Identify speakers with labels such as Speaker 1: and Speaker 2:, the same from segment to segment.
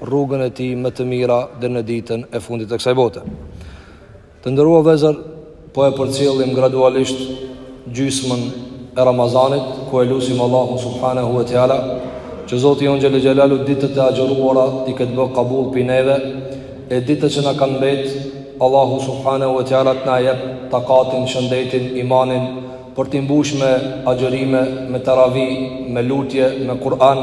Speaker 1: rrugën e tij më të mira deri në ditën e fundit të kësaj bote. Të nderuar vëllezër, po e përcjellim gradualisht gjysmën e Ramazanit, ku e lusim Allahun subhanahu wa taala që Zoti jonë xhel xhelalu ditët e agjëruara t'i ketë bë kabull pi neve e ditët që na kanë mbet Allahu subhanahu wa taala të na japë takatin, shëndetin, imanin për t'i mbush me agjërime, me taravi, me lutje, me Kur'an,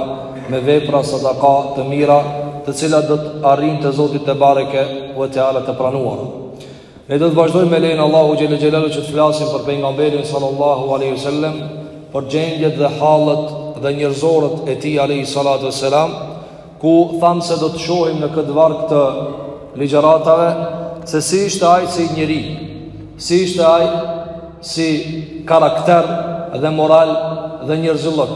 Speaker 1: me vepra sadaka të mira, të cilat do të arrijnë te Zoti tebareke ve teala të pranuara. Ne do të vazhdojmë me lejen Allahu xhelle xhelalu që të flasim për pejgamberin sallallahu alaihi wasallam, për gjendjet dhe hallet dhe njerëzoret e tij alaihi salatu wassalam, ku thamë se do të shohim në këtë varg të ligjëratave, se si ishte ai si njeri, si ishte ai si karakter dhe moral dhe njerëzillëk.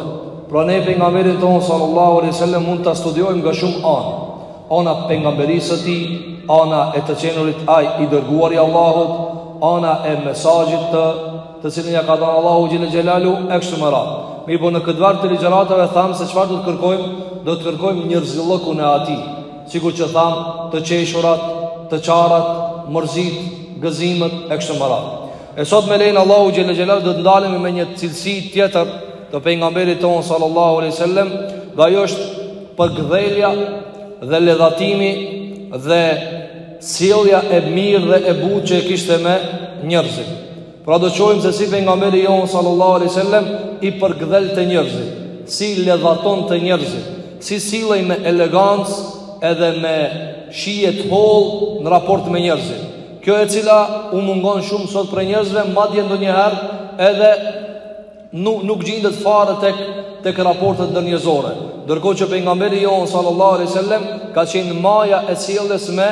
Speaker 1: Pra ne pejgamberin tonë, sallallahu alai sallam, mund ta studiojmë nga shumë anë. Ana pejgamberisë së tij, ana e të qenurit ai i dërguar i Allahut, ana e mesazhit të të cilin ia ka dhënë Allahu xhel xhelalu e kështu me radhë. Mirëpo në këtë varg të ligjëratave thamë se çfarë do të kërkojmë, do të kërkojmë njerëzillëkun e atij. Sikur që thamë, të qeshurat, të qarat, mërzitë, gëzimet e kështu me radhë. E sot me lejen Allahu xhel xhelalu do të ndalemi me një cilësi tjetër të pejgamberit tonë sallallahu alaihi wasallam, dhe ajo është përgdhelja dhe ledhatimi dhe sjellja e mirë dhe e butë që e kishte me njerëzit. Pra do të shohim se si pejgamberi jonë sallallahu alai sallem i përgdhelte njerëzit, si i ledhatonte njerëzit, si sillej me elegancë edhe me shije të hollë në raport me njerëzit. Kjo e cila u mungon shumë sot prej njerëzve, madje ndonjëherë edhe nuk nuk gjindet fare tek tek raportet ndërnjerëzore. Ndërkohë që pejgamberi jonë sallallahu alaihi wasallam ka qenë maja e sjelljes me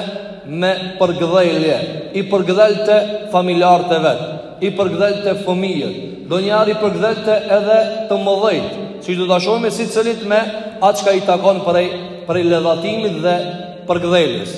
Speaker 1: me përgdhelje, i përgdhelte familjarët e vet, i përgdhelte fëmijët, ndonjëherë i përgdhelte edhe të mëdhenjt, siç do ta shohim secilit me atë çka i takon prej prej ledhatimit dhe përgdheljes.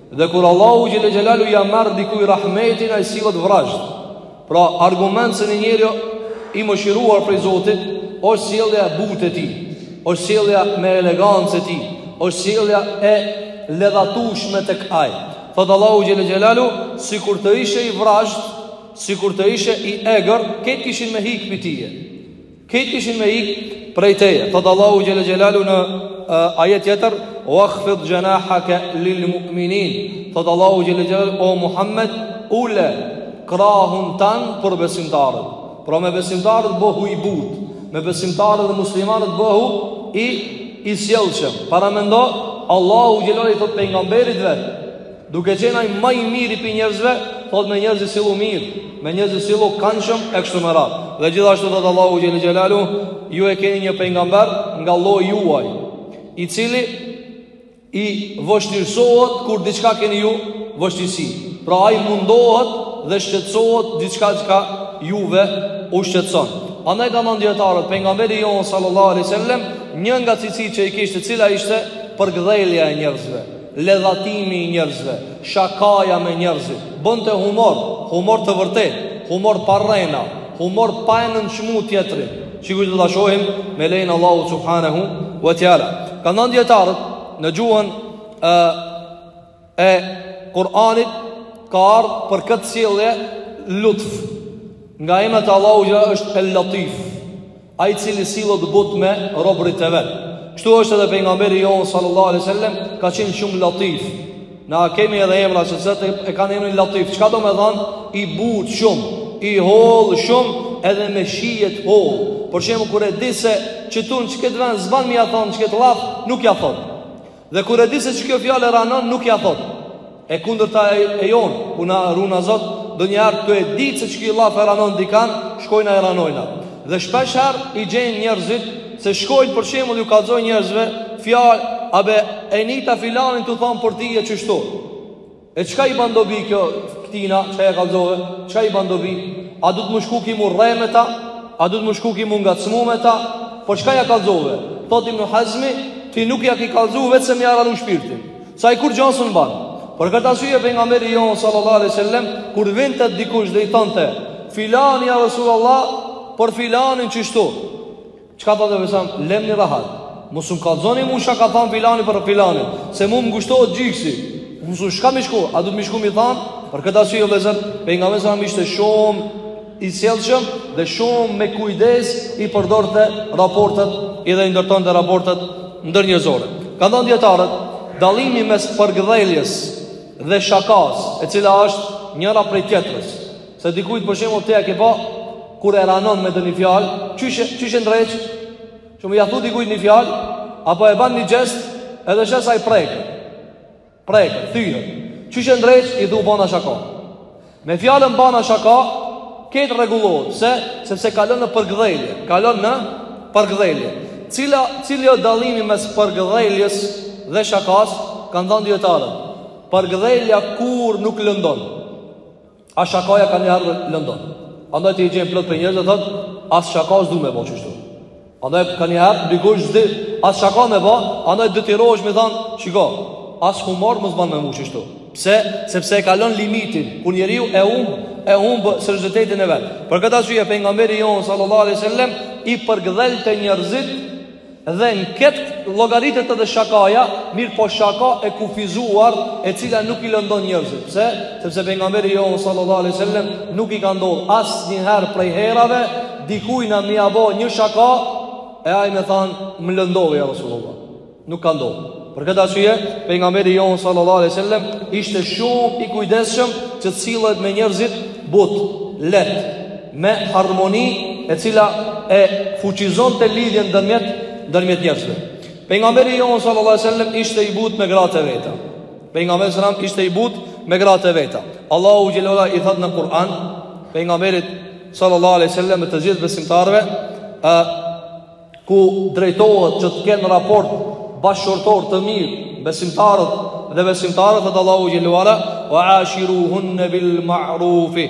Speaker 1: Dhe kur Allahu xhel xhelalu ia merr dikujt rahmetin ai sillet vrazhd. Pra argument se një njeri o i mëshiruar prej Zotit është sjellja e butë e tij, është sjellja me elegancë e tij, është sjellja e ledhatueshme tek ai. Thotë Allahu xhel xhelalu sikur të ishe i vrazhd, sikur të ishe i egër, kejt kishin me hik pi teje. Këta kishin me ik prej teje. Thot Allahu xhel-le xhelalu në uh, ajet tjetër, Wakhfid xhenahake lil mu'minin. Thot Allahu xhel-le xhelalu, o Muhammed, ule krahun tan për besimtarët. Pra me besimtarët bëhu i butë, me besimtarët dhe muslimanët bëhu i i sjellshëm. Paramendo, Allahu xhel-le xhelalu i thot pejgamberit vetë, Duke qenë ai më i miri prej njerëzve, thot me njerëzit sillu mirë, me njerëzit sillu kanshëm e kështu me radhë. Dhe gjithashtu thot Allahu xhel-le xhelalu, ju e keni një pejgamber nga lloji juaj, i cili i vështirësohet kur diçka keni ju vështirësi. Pra ai mundohet dhe shqetësohet diçka që juve u shqetëson. Andaj kanë thanë dijetarët, pejgamberi jonë sallallahu alaihi wasallam, një nga cilësitë që i kishte, cila ishte përgdhelja e njerëzve. Ledhatimi i njerëzve, shakaja me njerëzit, bënte humor, humor të vërtetë, humor pa rrena, humor pa e nënçmu tjetrin, që këtu do ta shohim me lejen e Allahut Subhanehu ve teala. Kanë thanë dijetarët, në gjuhën e, e Kur'anit, ka ardhë për këtë sjellje lutf, nga emrat e Allahut xhel-le është el-Latif, Ai i cili sillet butë me robërit e vet. Kështu është edhe pejgamberi jonë sallallahu alaihi wasallam ka qenë shumë latif. Na kemi edhe emra që sot e kanë emrin Latif. Çka domethanë i butë shumë, i hollë shumë edhe me shije të hollë. Për shembull kur e di se qetu në çket vend s'ban me ja thanë çket llaf, nuk ja thot. Dhe kur e di se qekjo fjalë e ranon, nuk ja thot. E kundërta e, e jonë, ku na runa Zot, ndonjëherë tu e ditë se qeky llaf e ranon dikan, shkojna e ranojna. Dhe shpeshherë i gjen njerëzit, se shkojnë për shembull ju kallzojnë njerëzve fjalë, a be e nita filanin tu thanë për ty qështu. E çka i ban dobi kjo këtina, çka ja kallzove, çka i ban dobi? A duhet me shku ky m'u rreh me ta? A duhet me shku ky m'u ngacmu me ta? Po çka ja kallzove? Thot Ibnu Hazmi, ti nuk ja ki kallzu veç se me ja ranu shpirtin. Se ai kurgja s'mun ban. Për këtë arsye pejgamberi jonë, sallallahu alaihi wasallam, kur vinte dikush dhe i thante, filani ja Rasulullah, për filanin qështu. Çka thante alejhi selam, lemni rahat. Mos um kallzoni mu çka ka thanë filani për filanin, se mu më ngushtohet gjyksi. Mos, unë çka me i shku, a duhet me i shku me i thanë, për këtë arsye o vllezër, pejgamberi alejhi selam ishte shumë i sjellshëm dhe shumë me kujdes i përdorte raportet edhe i ndërtonte raportet ndërnjerëzore. Kanë thanë dijetarët, dallimi mes përgëdheljes dhe shakasë, e cila është njëra prej tjetrës. Se dikujt për shembull ti e ke pa kur e ranon me ndoni fjalë, qysh qysh ndreq. Që me ia thu dikujt një fjalë, apo e bën një gjest, edhe sheh se ai prek. Prek, thyr. Qysh ndreq i thu bona shaka. Me fjalën bona shaka, krejt rregullohet se sepse kalon në përgdhelje, kalon në përgdhelje. Cila cili është dallimi mes përgdheljes dhe shakas? Kanë thënë dijetarët. Përgdhelja kur nuk lëndon. A shakaja kanjëherë lëndon Andaj ti i gjen plot prej njerëzve thonë As shaka s'du me bo qështu Andaj kanjëherë dikush s'di As shaka me bo Andaj detyrohesh me thanë Shiko As humor mos ban me mu qështu Pse? Sepse e kalon limitin Kur njeriu e humb E humb seriozitetin e vet Për këtë arsye pejgamberi jonë Sallallahu alaihi sallem I përgdhelte njerëzit Dhe në këtë llogaritet edhe shakaja, mirëpo shaka e kufizuar, e cila nuk i lëndon njerëzit. Pse? Sepse pejgamberi jonë sallallahu alaihi wasallam nuk i ka ndodhur asnjëherë prej herave dikujna me ia bo një shaka e ai me thanë më lëndove ja Rasulullah. Nuk ka ndodhur. Për këtë arsye, pejgamberi jonë sallallahu alaihi wasallam ishte shumë i kujdesshëm që të sillet me njerëzit butë, lehtë. me harmoni e cila e fuqizonte lidhjen ndërmjet, ndërmjet njerëzve. Pejgamberi jonë sallallahu sallam ishte i butë me gratë e veta. Pejgamberi sallam ishte i butë me gratë e veta. Allahu xhele ue ala i thotë në Kur'an, pejgamberit sallallahu sallam e të gjithë besimtarve, e, ku drejtohet që të kenë raport bashkëshortor të mirë, besimtarët dhe besimtaret, thotë Allahu xhele ue ala, wa ashiruhunne bil ma'rufi,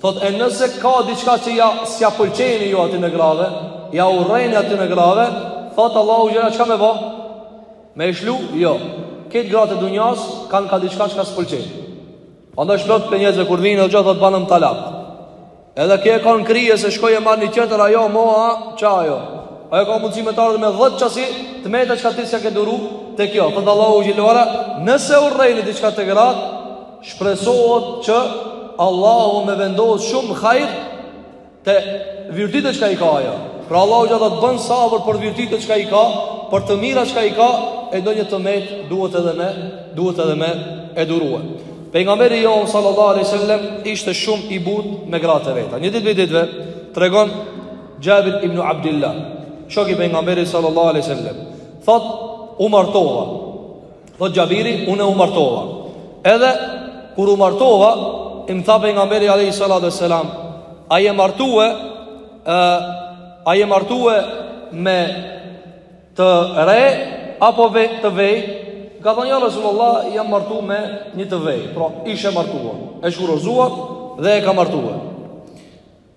Speaker 1: Thotë e nëse ka diçka që ia s'ia pëlqeni ju atyne grave, ia urreni atyne grave, thotë Allahu xhele ue ala çka me bë? Me i lshu? Jo. Krejt gratë e dunjas kanë ka diçka çka s'pëlqen. Andaj plot prej njerëzve kur vinë hoxha thotë banëm talak. Edhe kjo e ka n'krye se shkoj e marr një tjetër ajo moha çajo. Ajo ka mundësi me të ardhur me 10 qasi të meta çka ti s'ia ke duru te kjo. Thotë Allahu xhele ue ala, nëse urreni diçka te gratë, Shpresohet që Allahu me vendos shumë hajr te virtytet çka i ka ajo. Pra Allahu xhele ue ala thotë bën sabër për virtytet çka i ka, për të mira çka i ka, e ndonjë të metë duhet edhe me, duhet edhe me e duru. Pejgamberi jonë, sallallahu alaihi sallam, ishte shumë i butë me gratë e veta. Një ditë prej ditëve, tregon Xhabir ibn Abdillah, shoki i pejgamberit sallallahu alaihi sallam, thotë, u martova, Thot Xhabiri, unë u martova. Edhe kur u martova, i më tha pejgamberi alejhi salatu ue selam, a je martue, a je martue me të re apo ve, të vej? Ka thënë ja Resulullah, jam martu me një të vej. Pra, ish e martuar, e shkurorzuar dhe e ka martue.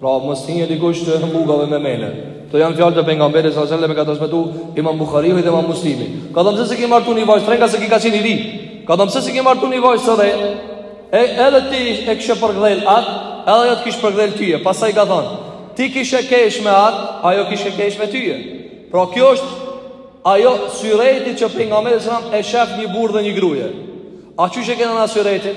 Speaker 1: Pra mos hinë dikush të hëmbugave me mene. Këto janë fjalë të pejgamberit sallallahu alajhi wasallam ka transmetuar Imam Buhariu dhe Imam Muslimi. Ka thënë pse s'e ke martu një vajzë t're ngase ky ka qenë i ri. Ka thënë pse s'e ke martu një vajzë të re. E edhe ti e kishe përkdhel at, edhe ajo të kish përkdhel ty. Pastaj ka thënë, ti kishe kesh me at, ajo kishe kesh me ty. Pra kjo është ajo syreti që pejgamberi sallallahu alajhi wasallam e shef një burrë dhe një gruje. A qysh e kena syretin?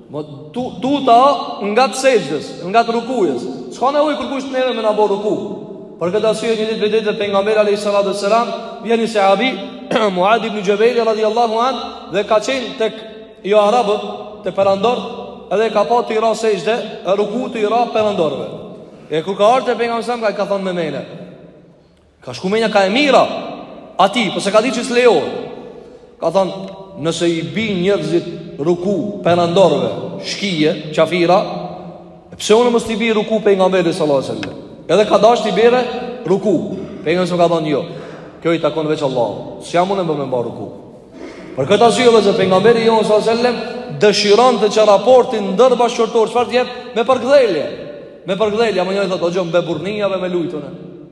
Speaker 1: Më tu, tuta ngat sexhdes, ngat rukujes. S'ka nevoj kërkush neve me na bo ruku. Për këtë arsye një ditëve te pejgamberi a.s. vjen një sahabi, Muad ibn Xhebeli radiallahu an Dhe ka qenë te jo arabët, te perandorët Edhe ka pa tu i ra sexhde Ruku tu i ra perandorve E kur ka ardh te pejgamberi selam, ai ka thonë me mene Ka shku menja ka e mira atij, po s'e ka di që s'lejohet Ka thonë, nëse i bi njërzit ruku Perandorve, shkije, qafira Pse unë mos t'i bi ruku pejgamberit salatu selam Edhe ka dasht t'i bjerë ruku Pejgamberi ka thonë jo Kjo i takon veç Allahut, s'jam unë me m'ba ruku Për këtë arsye edhe pejgamberi jonë salatu selam dëshironte që raporti ndërbashkëshortor çfarë të jetë me përkdhelje Me përkdhelje, më njëri thotë, o gjëmë, be burrnia, be me lujt unë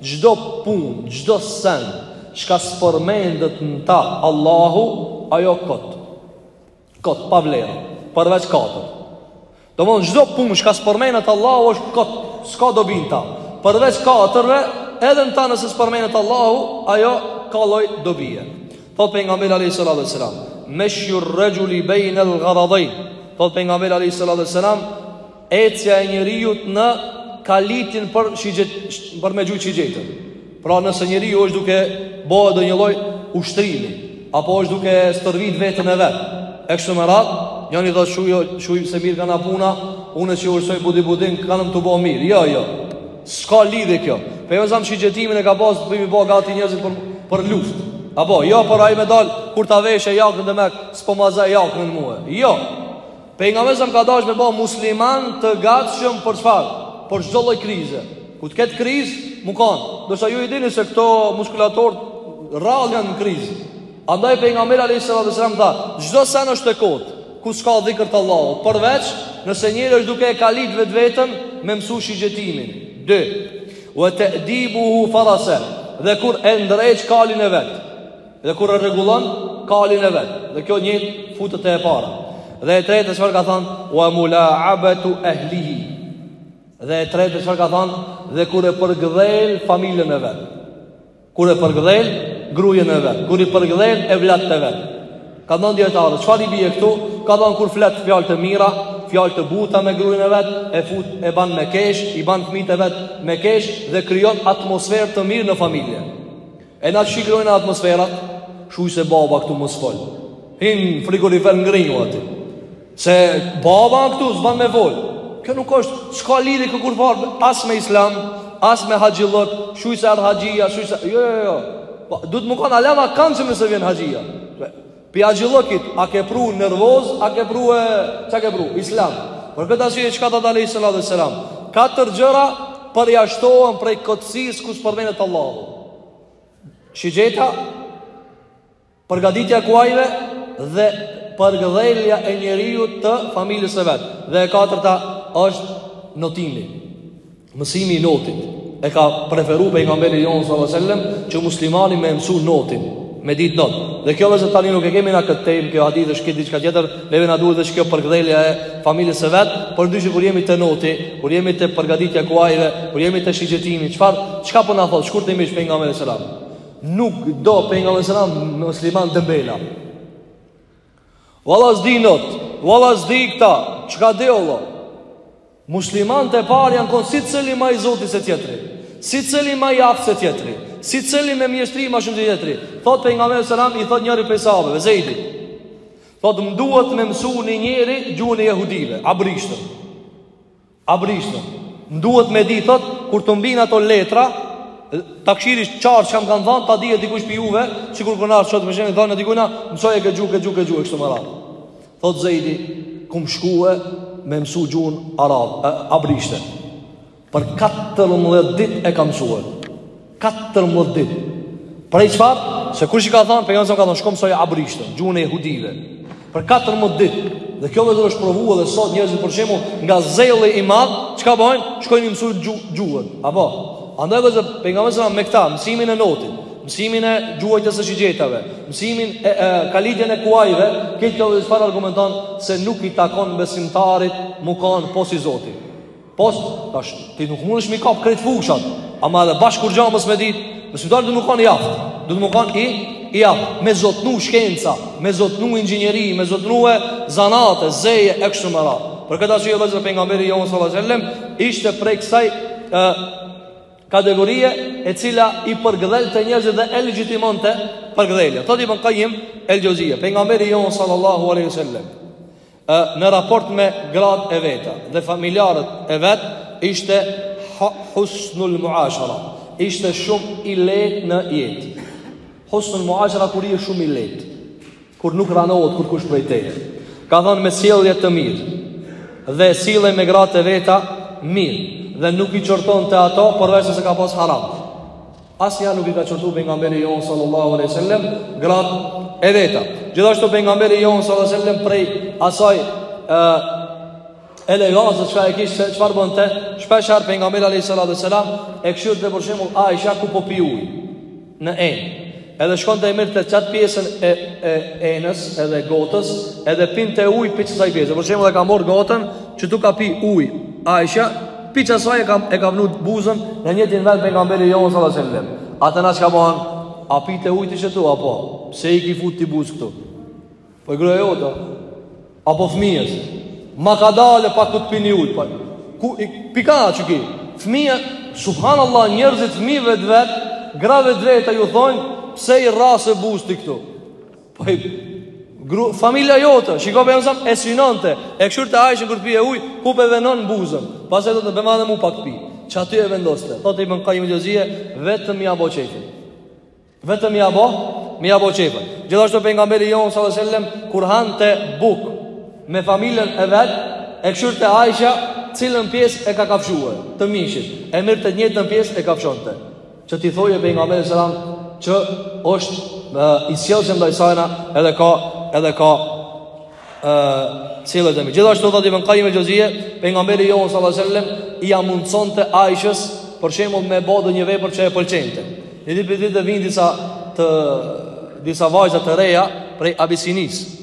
Speaker 1: Çdo punë, çdo send, çka s'përmendet në ta Allahu, ajo kot. Kot, pa vlerë, përveç katër. Domethënë, çdo punë, çka s'përmendet Allahu, është kot, s'ka dobi në ta. Përveç katërve, edhe në ta nëse s'përmendet Allahu, ajo ka lloj dobie. Thot pejgamberi a.s. Meshju rexhuli bejnel garadajn. Thot pejgamberi a.s. Ecja e njeriut në kalitjen për, shigjet, për me gju shigjetën. Pra nëse njeri është duke bo ndonjë lloj ushtrimi, apo është duke stërvit veten e vet, e kështu me radhë, njoni tho shyqyr se mirë kanka puna, unë që ushtroj bodibilding, kankam tu bo mirë. Jo, jo, s'ka lidhje kjo. Pejgamberi selam shigjetimin e ka pasë, për me i bo gati njerëzit për, për luft. Apo, jo, por ai me dalë, kur ta veshë jaknen demek, s'po ma zë jakna mue. Jo, Pejgamberi selam ka dash me bo musliman të gatshëm për çfarë? Për çdo lloj krize. Kur të ketë krizë, me u kanë. Ndërsa ju i dini se këto muskulator rrallë janë në krizë. Andaj pejgamberi alejhi salatu ue selam tha, çdo sen është kot, ku s'ka dhikr të Allahut, përveç nëse njeri është duke e kalit vetveten me mësu shigjetimin. 2. Ue te'dibuhu ferese. Dhe kur e ndrejt kalin e vet. Dhe kur e rregullon kalin e vet. Dhe kjo njejt futet te e para. Dhe e treta çfarë ka thënë? Wa mula'abatu ahlihi. Dhe e treta çfarë ka thënë? Dhe kur e përgdhel familjen e vet. Kur e përgdhel grujen e vet, kur i përgdhel evlatët e vet. Kanë thënë dijetarët, çfarë i bie këtu? Ka thënë kur flet fjalë të mira, fjalë të buta me grujen e vet, e fut e ban me kesh, i ban fëmijët e vet me kesh dhe krijon atmosferë të mirë në familje. E na si i krijojna atmosferat, shuj se baba këtu mos fol. Hin n'frigorifer ngrinju aty. Se baba këtu s'ban me fol. Kjo nuk është, s'ka lidhje kjo kurrfarë as me islam, as me haxhillëk, shuj se ardh haxhia, shuj se jo jo jo. Po duhet me kon hala ma kandshme se vjen haxhia. Pi haxhillëkit, a ke pru nervoz, a ke pru e... Qa ke pru? Islam. Për këtë arsye çka tha alejhi salatu wasallam? Katër gjëra përjashtohen prej kotësisë ku s'përmendet Allahu. Shigjeta, përgatitja e kuajve dhe përgdhelja e njeriut të familjes së vet. Dhe e katërta është notimi. Mësimi i notit e ka preferu pejgamberi jon sallallahu alajhi wasallam që muslimani me mësu notin, me ditë not. Dhe kjo vëllezër tani nuk e kemi na këtë temë, kjo hadith është këtë diçka tjetër, neve na duhet veç kjo përgdhelja e familjes së vet, por ndryshe kur jemi te noti, kur jemi te përgatitja e kuajve, kur jemi te shigjetimi, çfarë çka po na thotë shkurtimisht pejgamberi sallallahu alajhi wasallam? Nuk do pejgamberi sallallahu alajhi wasallam musliman dembela. Valla s'di not, valla s'di këta, çka di o vlla. Muslimanët e parë janë kon secili ma i zoti se tjetri, secili ma i aftë se tjetri, secili me mjeshtri ma shumë se tjetri. Thot pejgamberi sallallahu alajhi wasallam i thot njërit prej sahabëve, Zeidi. Thot më duhet me mësu një njeri gjuhën e jehudive, abrishten. Abrishten, më duhet me di, thot, kur të m'vijnë ato letra, ta kshyri çfarë çka m'kanë dhanë, ta dije dikush prej juve, sikur na që të mëshemi, thona dikujna, mësoje kët gjuhë, kët gjuhë, kët gjuhë, e kështu me radhë. Thot Zejdi, kum shkue me mësu gjuhën ara, abrishte. Për 14 dit e kam mësue. 14 ditë. Prej çfarë? Se kur i ka thënë, pejgamberi sa ka thënë, shko mësoje abrishten, gjuhën e jehudive. Për 14 ditë. Dhe kjo vëllezër është provu edhe sot njerëzit për shembull nga zelli i madh, çka bëjnë? Shkojnë me mësu gjuhën. Apo, andaj vëllezër pejgamberi sa me këta mësimin e notit, mësimin e gjuajtjes së shigjetave, mësimin e, e kalitjen e kuajve, këtë kjo vëllezër çfarë argumenton se nuk i takon besimtarit mu kon pos i zoti. Pos, tash, ti nuk mundesh mi kap krejt fushat Ama edhe bash kurgja mos me dit Besimtari duhet mu kanë i aftë Duhet mu kanë i, i aftë Me zotnu shkenca Me zotnu inxhinieri Me zotnu e zanate, zeje, e kështu me radhë Për këtë arsye vëllezër pejgamberi jonë sallallahu aleyhi sallem Ishte prej kësaj e, Kategorie e cila i përgdhelte njerëzit dhe e legjitimonte përgdhelja Thotë Ibn Qayyim al-Jawziyya Pejgamberi jonë Sallallahu Aleyhi Sallem Në raport me gratë e veta dhe familjarët e vet ishte husnul muashara, ishte shumë i lehtë në jetë. Husnul muashara kur je shumë i lehtë, kur nuk ranohet kurkush prej teje. Ka qenë me sjellje të mirë dhe sillej me gratë e veta mirë dhe nuk i qortonte ato përveç se ka pas haram. Asnjëherë nuk i ka qortu pejgamberi jonë sallallahu alaihi wasallam gratë e veta. Gjithashtu pejgamberi jonë sallallahu alaihi wasallam prej asaj ë elegance çka e kishte çfarë bënte, shpeshherë pejgamberi alaihi salatu wasallam e kshyrte për shembull Aisha ku po pi ujë në enë. Edhe shkonte e mirrte qat pjesën e, e enës edhe gotës Edhe pinte uj prej qasaj pjese Për shembull e ka marrë gotën që tu ka pi uj Aisha Prej qasaj e ka, e ka vnu buzën në njëjtin vend pejgamberi jonë sallallahu aleyhi sallem. E te na çka ban, a pite uj ti qëtu, apo, pse i ki fut ti buzët këtu. Po gruaja jote, apo fëmijës, ma kadalë pak kur të pini ujtë, pa, po, ku, i, pika që ki, fëmijë, subhan Allah, njërzit fëmijëve të vet, grave të veta, ju thonë, pse i rrase buzët ti këtu. Po e gru familja jote, shiko pejgamberi e synonte, e kshyrte Aishën kur pi ujë, ku po e venon buzën. Pastaj thotë bjema edhe mu pak pi. Qaty e vendoste? Thotë Ibn Qayyim al-Jawziyya, vetëm ja bo qefin. Vetëm ja bo, me ja bo qefin. Gjithashtu pejgamberi jonë sallallahu alajhi wasallam kur hante bukë me familjen e vet, e kshyrte Aisha, cilën pjesë e ka kafshuar të mishit. E mirrte të njëjtën pjesë e kafshonte. që t'i thojë pejgamberi sallallahu alajhi wasallam që është i sjellshëm ndaj sajna edhe ka edhe ka ë sjellje të mirë gjithashtu thotë Ibn Qayyim al-Jawziyya pejgamberi jonë sallallahu alajhi wasallam ia mundsonte Aishës për shembull me bo ndonjë vepër që e pëlqente një ditë prej ditëve vin disa të disa vajza të reja prej Abisinisë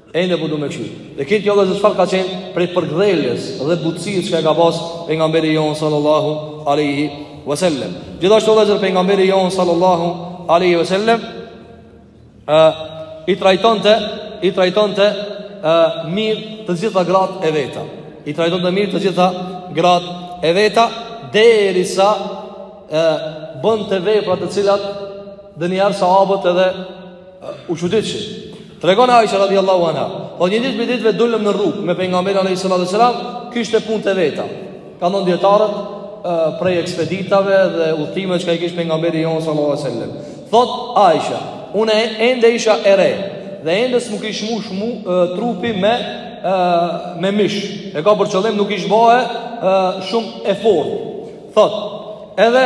Speaker 1: Ende po du me kshyr. Dhe krejt kjo vëllezër çfarë ka qenë prej përgdheljes dhe butësisë që e ka pas pejgamberi jonë sallallahu aleyhi vësallem. Gjithashtu vëllezër pejgamberi jonë sallallahu aleyhi vësallem, i trajtonte, i trajtonte mirë të gjitha gratë e veta. I trajtonte mirë të gjitha gratë e veta, derisa e, bënte vepra të cilat ndonjëherë sahabët edhe u çuditeshin. Tregon Aisha radhiyallahu anha, thotë një ditë prej ditëve dulëm në rrugë me pejgamberin alayhi salatu wasalam, kishte punë të veta. Kanë thanë dijetarët
Speaker 2: prej ekspeditave dhe udhëtimeve çka i kish pejgamberi jon sallallahu alaihi wasallam. Thot Aisha, unë ende isha e re dhe ende s'mu kish mush mu trupi me me mish. E ka për qëllim nuk isha bo edhe shumë e fortë. Thot, edhe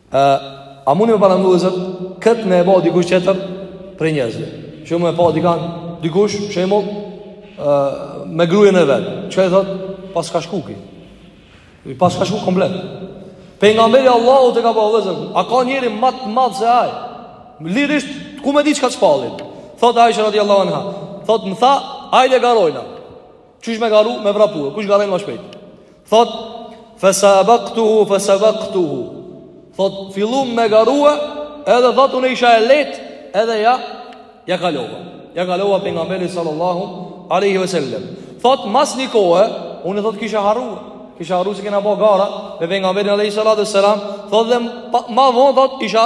Speaker 2: Ë, a muni me paramendu vëllezër, këtë me e ba dikush tjetër prej njerëzve. Që me e pa dikan, dikush, shembull, ë me gruen e vet. Çka i thot? Paska shku ky. I paska shku komplet. Pejgamberi i Allahut e ka ba vëllezër. A ka njeri ma të madh se ai? Lirisht kum e di çka shpallin. Thot Aisha radiallahu anha. Thot më tha, hajde garojna. Qysh me garu me vrapu, kush garon ma shpejt. Thot, fesabaktuhu, fesabaktuhu. Thot, fillum me garu, edhe thot, unë isha e lehtë, edhe ia, ia kalova. Ia kalova pejgamberit sallallahu aleyhi ve sellem. Thot, mas një kohë, unë thot, kisha harru. Kisha harru se kena bo gara, me pejgamberin aleyhi sallallahu aleyhi ve sellem. Thot, dhe ma vonë, thot, isha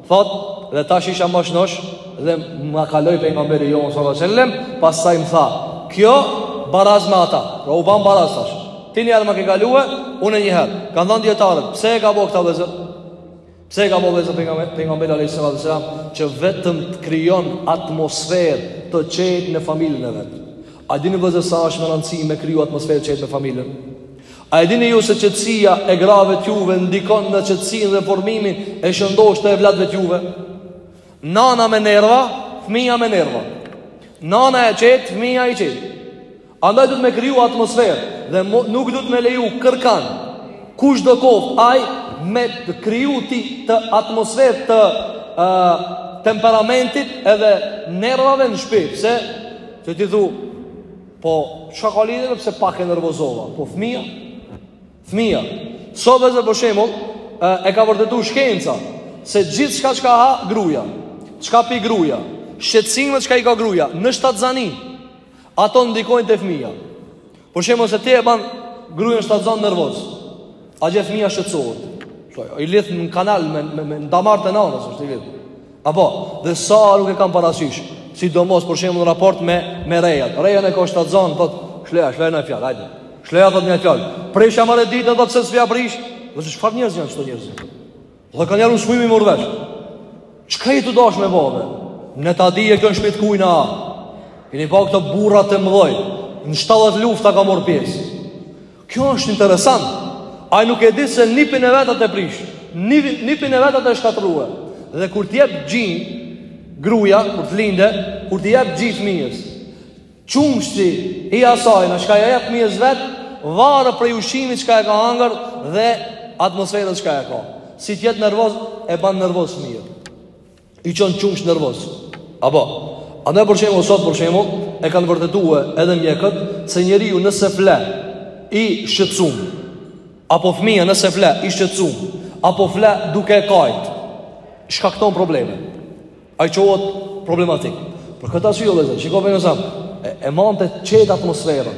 Speaker 2: Thot, dhe tash isha ma shnosh dhe më kaloi pejgamberi jon sallallahu alaihi wasallam, pastaj më tha, kjo baraz me ata. Pra u bën baraz tash. Ti një herë më ke kaluar, unë një herë. Kanë thanë dijetarët, pse e ka bo këtë vëllezër? Pse e ka bo vëllezër pejgamberi alaihi salam që vetëm të krijon atmosferë të qetë në familjen e vet. A dini vëllezër sa është me rëndësi me kriju atmosferë të qetë në familjen? A e dini ju se qetësia e grave të juve ndikon në qetësinë dhe formimin e shëndoshë të evlatëve të juve? Nana me nerva, fëmija me nerva. Nana e qetë, fëmija i qetë. Andaj duhet me kriju atmosferë dhe nuk duhet me leju kërkand. Kushdo koftë ai, me të kriju ty atmosferë të uh, temperamentit edhe nervave në shpi. Pse, qe ti thu, Po, çka ka lidhje pse pak e nervozova? Po fëmija. Fëmija. Sot vëllezër për shembull, e ka vërtetu shkenca se gjithçka çka ha gruja, çka pi gruja, shqetësimet çka i ka gruja në shtatzani, ato ndikojnë te fëmija. Për shembull, nëse ti e ban grujën shtatzan nervoz. Edhe fëmija shqetësohet. Po, i lidh në kanal me me, me damar të nanës, është i lidh. Apo, dhe sa nuk e kanë parasysh, sidomos për shembull në raport me, me rejat. Rejan e ka shtatzonë, thot, shleja, shleja në fjalë, hajde. Shleja thot një fjalë, prishja marre ditën, thot, nëse s'ia prish. Çfarë njerëz janë këta njerëz? Dhe ka njeri s'mun me marrë vesh. Çka ishte dasht me bo? Në ta di e kënë shpit kujna. Kini pa këta burra të mdhoj. Në 70 lufta ka morr pjesë. Kjo është interesant. Ai nuk e di se nipin e vet a tu e prish. Nipin e vet a tu e shkatrrue. Dhe kur të jep gjin gruaja kur të linde, kur t'i jep gjin fëmijës. Qumshti i asaj në çka ja jep fëmijës vet, varet prej ushqimit çka e ka hangër dhe atmosferës çka e ka. Si të jetë nervoz e ban nervoz fëmijën. i çon qumësht nervoz. Apo, a ne për shembull, sot për shembull, e kanë vërtetue edhe mjekët, se njeriu nëse fle, i shqetsum, apo fëmija nëse fle, i shqetsum, apo fle duke kajt, shkakton probleme, ai çohet problematik. Për këtë arsye vëllezër, shiko pejgamberi e, e mante qetë atmosferën,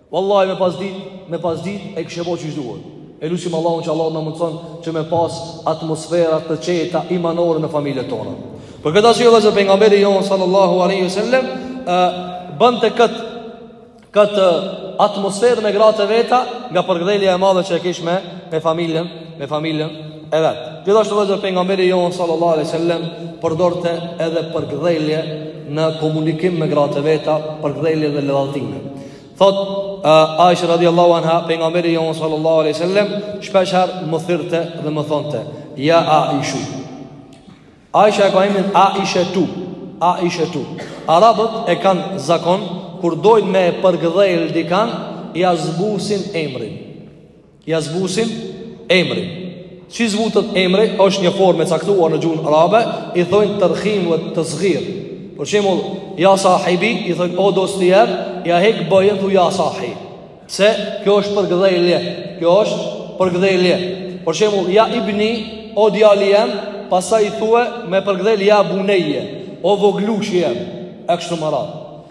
Speaker 2: Wallahi me pas dit, me pas dit e kishe bo qysh duhet. E lusim Allahun që Allahu na mundson që me pas atmosfera të qeta imanore në familjet tona. Për këtë arsye vëllezër pejgamberi jonë sallallahu alaihi wasallam e bënte kët kët atmosferë me gratë e veta nga përgdhelja e madhe që e kish me me familjen, me familjen e vet. Gjithashtu vëllezër pejgamberi jonë sallallahu alaihi wasallam përdorte edhe përgdhelje në komunikim me gratë e veta, përgdhelje dhe ledhatime. Thotë Aisha radhiyallahu anha pejgamberi jonë sallallahu alaihi wasallam shpeshherë më thirrte dhe më thonte ja Aishu. Aisha e ka emrin Aishetu. Aishetu. Arabët e kanë zakon kur dojnë me përgdhël dikan ja zbusin emrin. Ja zbusin emrin. Si zbutet emri, është një formë e caktuar në gjuhën arabe, i thojnë terhim ve tesgir. Për shembull, ja sahibi, i thojnë o dosti jem, ja hek bëjën thu ja sahib. Se, kjo është përgdhelje, kjo është përgdhelje. Për shembull, ja ibni, o djali jem, pastaj thue me përgdhel, ja buneje, o voglushi jem, e kështu me radhë.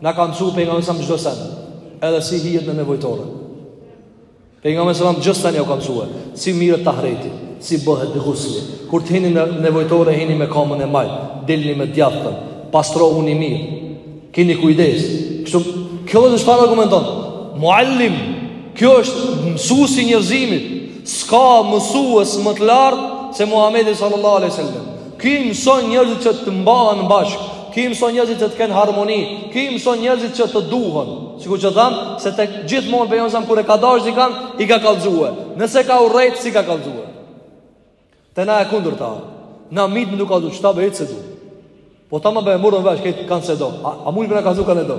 Speaker 2: Na ka mësu pejgamberi alejhi selam çdo sen Edhe si hijet në nevojtore Pejgamberi alejhi selam çdo sen jau ka mësue Si mirret tahreti Si bëhet gusli Kur të hini në nevojtore Hini me kamën e majtë Dilni me djathtën Pastrohuni mirë Kini kujdes Kështu Kjo dhe çfarë argumenton Muallim Ky është mësuesi i njerëzimit S'ka mësues më të lartë Se Muhammedi sallallahu aleyhi sallam Ky i mëson njerëzit që të mbahen bashkë, ky i mëson njerëzit që të kenë harmoni, ky i mëson njerëzit që të duhen. Sikur që thamë, se gjithmonë pejgamberi alejhi selam kur e ka dasht dikan, i ka kallzue. Nëse ka urrejt, s'i ka kallzue. Te na e kundërta, na mitë në duka du, qëta bëjtë se du. Po ta më bëjë murën vesh, këtë kan s'e do. A, a mujtë me na kallzu kan e do.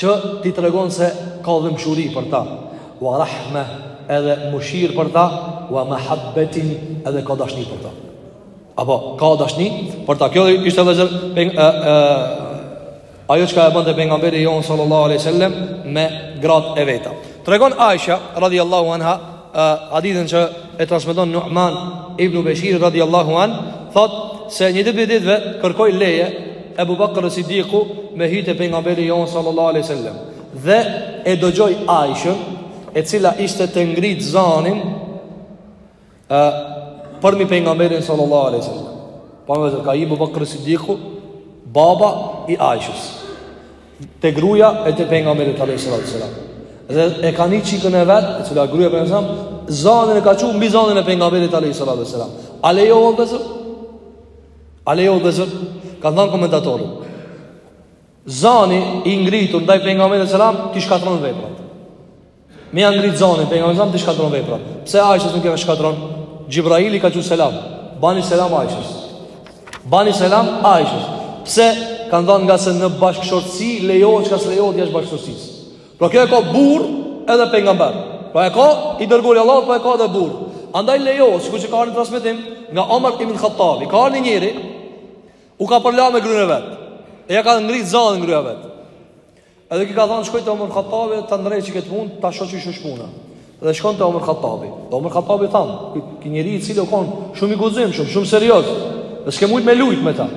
Speaker 2: që t'i tregon se ka dhëmshuri për ta, wa rahme edhe mëshirë për ta, wa mahabbetin edhe ka dashni për ta. Apo, ka dashni për ta. Kjo ishte vëllezër, peng, e, e, ajo çka e bante pejgamberi jonë sallallahu aleyhi sallem me grat e veta. Tregon Aisha, radhjallahu anha, hadithin që e transmeton Nu'man ibn Bashir radhiyallahu an, thot se një ditë ditëve kërkoi leje Abu Bakr as-Siddiqu me hi te pejgamberi jon sallallahu alaihi wasallam. Dhe e dëgjoi Aishën, e cila ishte tu e ngrit zanin ë përmi pejgamberin sallallahu alaihi wasallam. Pra ka hi Abu Bakr as-Siddiqu, baba i Aishës. Te gruaja e te pejgamberit alayhis salam. Dhe e ka ni çikën e vet, e cila gruaja për shemb, zanin e ka çu mbi zanin e pejgamberit alayhis salam. A lejohet vëllezër? A lejohet vëllezër? Kanë thënë komentatorët. Zani i ngritur ndaj pejgamberit alayhis salam t'i shkatërron veprat. Me ja ngrit zanin pejgamberit t'i shkatërron veprat. Pse Aishës nuk ja shkatërron? Xhibraili i ka çu selam. Bani selam Aishës. Bani selam Aishës. Pse? Kanë thënë ngase në bashkëshortësi lejohet çka s'lejohet jashtë bashkëshortësisë. Pra kjo e ka burr edhe pejgamber. Pra e ka i dërguar i Allahut, po e ka edhe burr. Andaj lejohet, sikur që ka ardh ni transmetim nga Omar ibn Khattabi, ka ardh një njeri u ka përla me gruen e vet. E ja ka ngrit zanin gruja e vet. Edhe ky ka thënë shkoj te Omar Khattabi ta ndreq këtë punë, ta shoh qysh është puna. Dhe shkon te Omar Khattabi. Dhe Omar Khattabi thamë, "Ky njeri i cili u kon shumë i guxim, shumë shumë serioz. Dhe s'ke mujt me lujt me ta."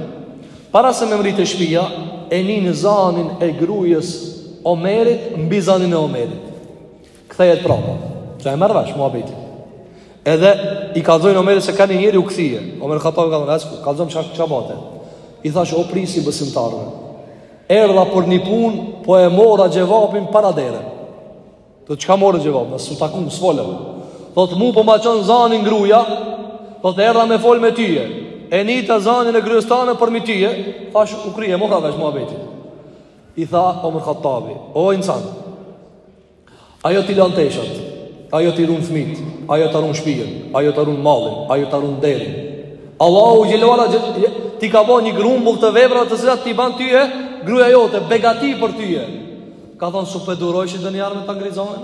Speaker 2: Para se me mrit te shpija, e nin zanin e grujës Omerit mbi zanin e Omerit. Kthehet prapa. Se e merr vesh muhabetin. Edhe i kallzojnë Omerit se kanë njëri u kthye. Omer Khattabi ka thënë, "Asku, kallzon çka çka bate." I tha, "O prijësi besimtarëve, erdha për një punë, po e mora xhevapin para dere." Thotë çka more xhevap, as s'u takum, s'folëm. Thotë mu po ma çon zanin gruaja, thotë erdha me fol me tyje. E nita zanin e grues tane përmi tyje, thash u kry, e mora vesh muhabetin. I tha Omer Khattabi, "O insan, Ajo t'i lan teshat, ajo t'i run fmit, ajo ta run shpijen, ajo ta run malin, ajo ta run nderin. Allahu xhele ue ala t'i ka bo një grumbull të vepra të cilat t'i ban tyje, gruja jote, begati për tyje. Ka thonë, s'po e durojsh ti ndonjëherë me ta ngrit zanin?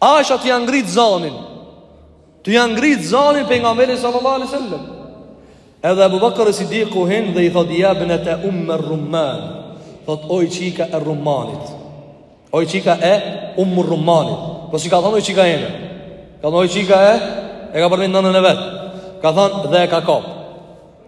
Speaker 2: Aisha tu ja ngrit zanin Tu ja ngrit zanin pejgamberit sallallahu alai sallam Edhe Abu Bakr as-Siddiku hin dhe i thot ja bnete Umm Rruman Thot oj çika e Rrumanit Oj çika e Umm Rrumanit Po s'i ka thonë oj çika jeme Ka thonë oj çika e E ka përmend nanën e vet Ka thonë dhe e ka kap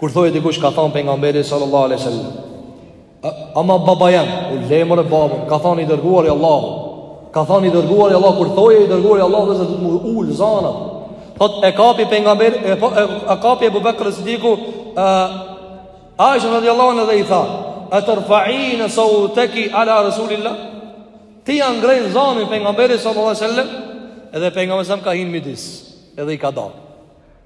Speaker 2: Kur thoi dikush ka thënë pejgamberi sallallahu alaihi wasallam, ama baba jam, u lemër e babën, ka thënë i dërguari i Allahut. Ka thënë i dërguari i Allahut kur thoi i dërguari i Allahut duhet m'u ul zani. Thot e kapi pejgamberi, e, po, e, e kapi Abu Bakr Siddiku, Aishen radhiyallahu anha dhe i tha, "Atarfa'ina sawtaki ala Rasulillah?" Ti ja ngren zanin pejgamberit sallallahu alaihi wasallam, edhe pejgamberi sa ka hin midis, edhe i ka dalë.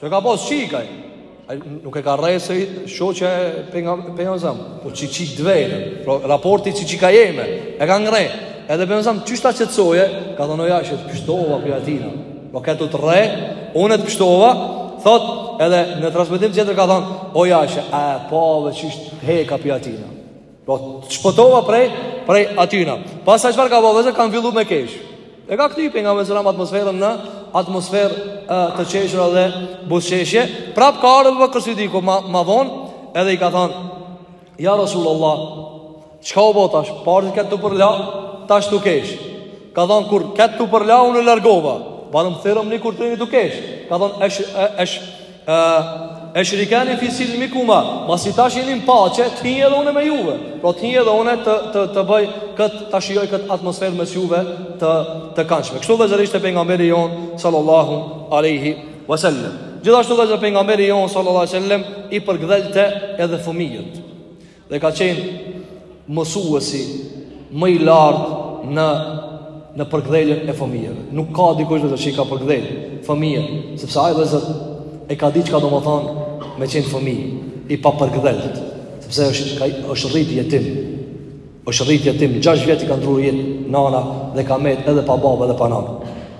Speaker 2: Që ka pas çikë ai. Nuk e ka rreh se shoqja e pejgamberit. Po çi çi dvejë, pra raporti çi çika jeme, e ka ngre. Edhe pejgamberi qysh ta qetësojë, ka thonë oj Aishe t'pshtova prej atina. Po ke tu t'rreh, unë të pshtova, thot edhe në transmetim tjetër ka thonë oj Aishe e pave qysh t'heka prej atina. Po t'shpëtova prej prej atyna. Pastaj çfarë ka bo, vllezër kanë filluar me kesh. E ka kthy pejgamberi sallallahu alajhi atmosferën në atmosferë të qeshura dhe buzëqeshje. Prap ka ardh Abu Bakr Siddiku ma, ma vonë edhe i ka thënë: "Ja Rasulullah, çka u bo tash, parë ket tu u përla, tash tu kesh." Ka thënë kur ket tu u përla u largova. Barem thirrmëni kur t'rrini tu kesh. Ka thënë esh esh Eshrikani fi silmikuma Masi tash jeni në paqe Të hi edhe une me juve Pra të hi edhe une të, të, të bëj kët, Të shijoj këtë atmosferë me juve Të, të kandshme Kështu vllezër ishte pejgamberi jonë Sallallahu aleyhi wasallam Gjithashtu vllezër pejgamberi jonë Sallallahu aleyhi wasallam I përgdhelte edhe fëmijët Dhe ka qenë mësuesi më i lartë në në përgdheljen e fëmijëve. Nuk ka dikush vllezër që i ka përgdhel fëmijët, sepse ai vllezër e ka dit çka do me thanë me qenë fëmijë i pa përgdhelt. Sepse është ka është rrit jetim. Është rrit jetim, 6 vjet i ka ndrru jetë nana dhe ka met edhe pa babë edhe pa nanë.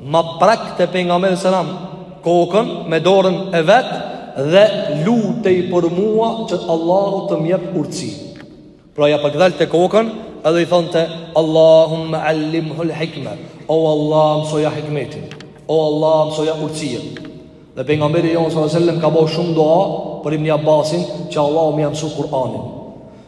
Speaker 2: Ma prekte pejgamberi selam kokën me dorën e vet dhe lutej për mua që Allahu të më jap urtësi. Pra ja përgdhelte kokën edhe i thonte Allahumma allimhu al-hikma. O Allah, mësoja hikmetin. O Allah, mësoja urtësinë. Dhe pejgamberi jon sallallahu alaihi wasallam ka bërë shumë dua për Ibn Abbasin që Allahu me ja mësu Kur'anin.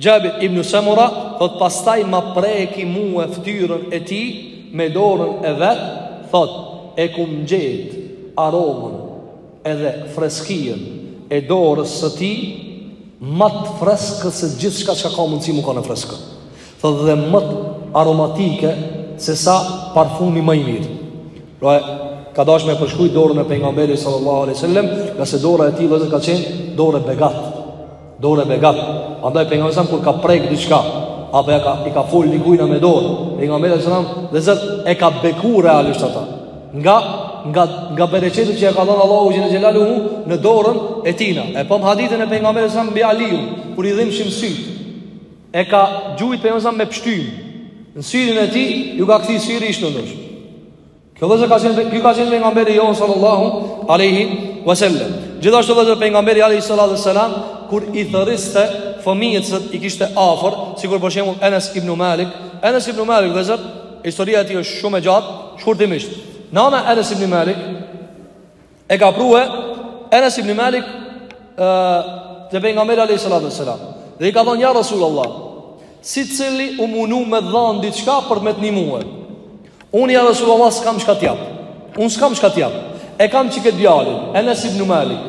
Speaker 2: Xhabir ibn Samura thotë pastaj ma preki mua fytyrën e tij me dorën e vet, thotë e kum gjet aromën edhe freskinë e dorës së tij më të freskët se gjithçka që ka mundësi m'u kanë freskët. Thotë dhe më të aromatike se sa parfumi më i mirë. Pra ka dash me përshkruaj dorën e pejgamberit sallallahu alaihi wasallam, ngase dora e tij vllezër ka qenë dorë e begatë. Dorën e begatë. Andaj pejgamberi alejhi selam kur ka prek diçka, apo ja ka, i ka fol dikujna me dorë, pejgamberi alejhi selam, vëllezër, e ka beku realisht ata. Nga, nga, nga bereqeti që e ka dhënë Allahu xhel-le xhelaluhu, në dorën e tijna. E pamë hadithin e pejgamberit alejhi selam mbi Aliun, kur i dhimshin sytë, e ka gjujt pejgamberi alejhi selam me pështymë. Në syrin e tij, iu ka kthy syri i shëndoshë. Kjo vëllezër ka qenë, ky ka qenë pejgamberi jonë sallallahu aleyhi vësallem. Gjithashtu vëllezër pejgamberi aleyhi salatu vësallem, kur i thëriste fëmijët cilët i kishte afër, sikur për shembull Enes ibn Malik, Enes ibn Malik vëllezër, historia e tij është shumë e gjatë, shkurtimisht. Nana e Enes ibn Malik, E ka prue Enes ibn Malik te pejgamberi a.s. Dhe i ka thonë ja Rasul Allah Secili u munu me dhanë diçka për me të ndihmue Unë ja Rasul Allah s'kam shka t'jap Unë s'kam shka t'jap E kam që këtë djalin Enes ibn Malik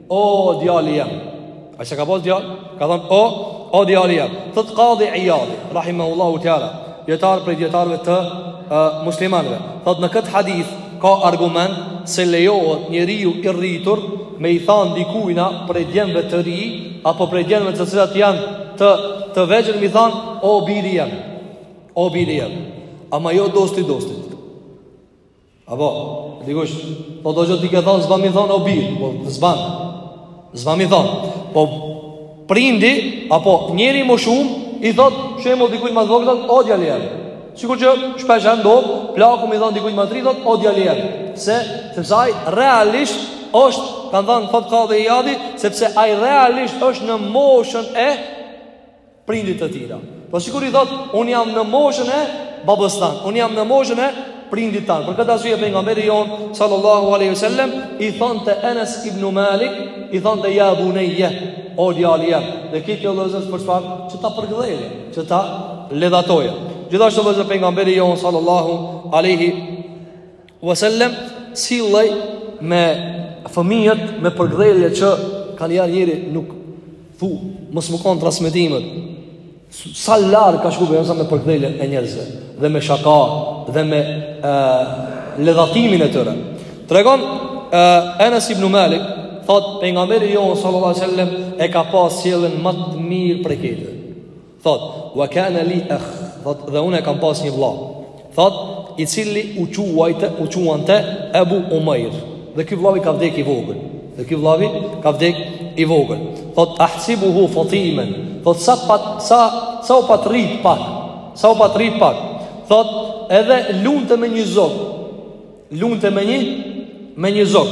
Speaker 2: O djali jem. Ai s'ka pas djal, ka thënë o o djali jem. Thot qadi Iyad, rahimahullahu taala, dijetar prej dijetarëve të uh, muslimanëve. Thot në këtë hadith ka argument se lejohet njeriu i rritur me i thënë dikujna prej djemve të ri apo prej djemve të cilat janë të të vegjël m'i thënë o biri jem. O biri jem. Ama jo dosti dostit. Apo, dikush, po do gjithë t'i ke thonë, s'ban m'i thonë, o bir, po s'ban, s'ban m'i thonë, po prindi, apo njeri i moshum, i thotë, shembull dikujt ma t'vogël, thotë, o djali jem, sikur që shpesh ndodh, plaku m'i thonë dikujt ma t'ri, thotë, o djali jem, se, sepse ai, realisht, është, kanë thonë, thotë qadi Iyadi, sepse ai realisht është në moshën e, prindit të tijna. Po sikur i thot, un jam në moshën e babës tan, un jam në moshën e prindit tan. Për këtë arsye pejgamberi jon sallallahu alaihi wasallam i thonte Enes ibn Malik, i thonte ja bunayya, o djali jem. Dhe krejt kjo vëllezër për çfarë? Që ta përkëdhelë, që ta ledhatojë. Gjithashtu vëllezër pejgamberi jon sallallahu alaihi Wasallam sillej me fëmijët me përgdhelje që kaniherë njeri nuk thu mos me kon transmetimet. Sa larg ka shku Pejgamberi me përgdhelje e njerëzve dhe me shaka dhe me e, ledhatimin e tyre. Tregon Enes ibn Malik thot pejgamberi jon sallallahu alaihi wasallam e ka pas sjellën më të mirë prej këtyre. Thot, wa kana li akh, thot dhe unë kam pas një vëlla. Thot, i cili u quajte, u quante Abu Umair. Dhe ky vëllavi ka vdek i vogël. Dhe ky vëllavi ka vdek i vogël. Thot ahsibuhu fatimen. Thot sa pat sa sa u pat rrit pak. Sa u pat rrit pak. Thot edhe lunte me një zog. Lunte me një me një zog.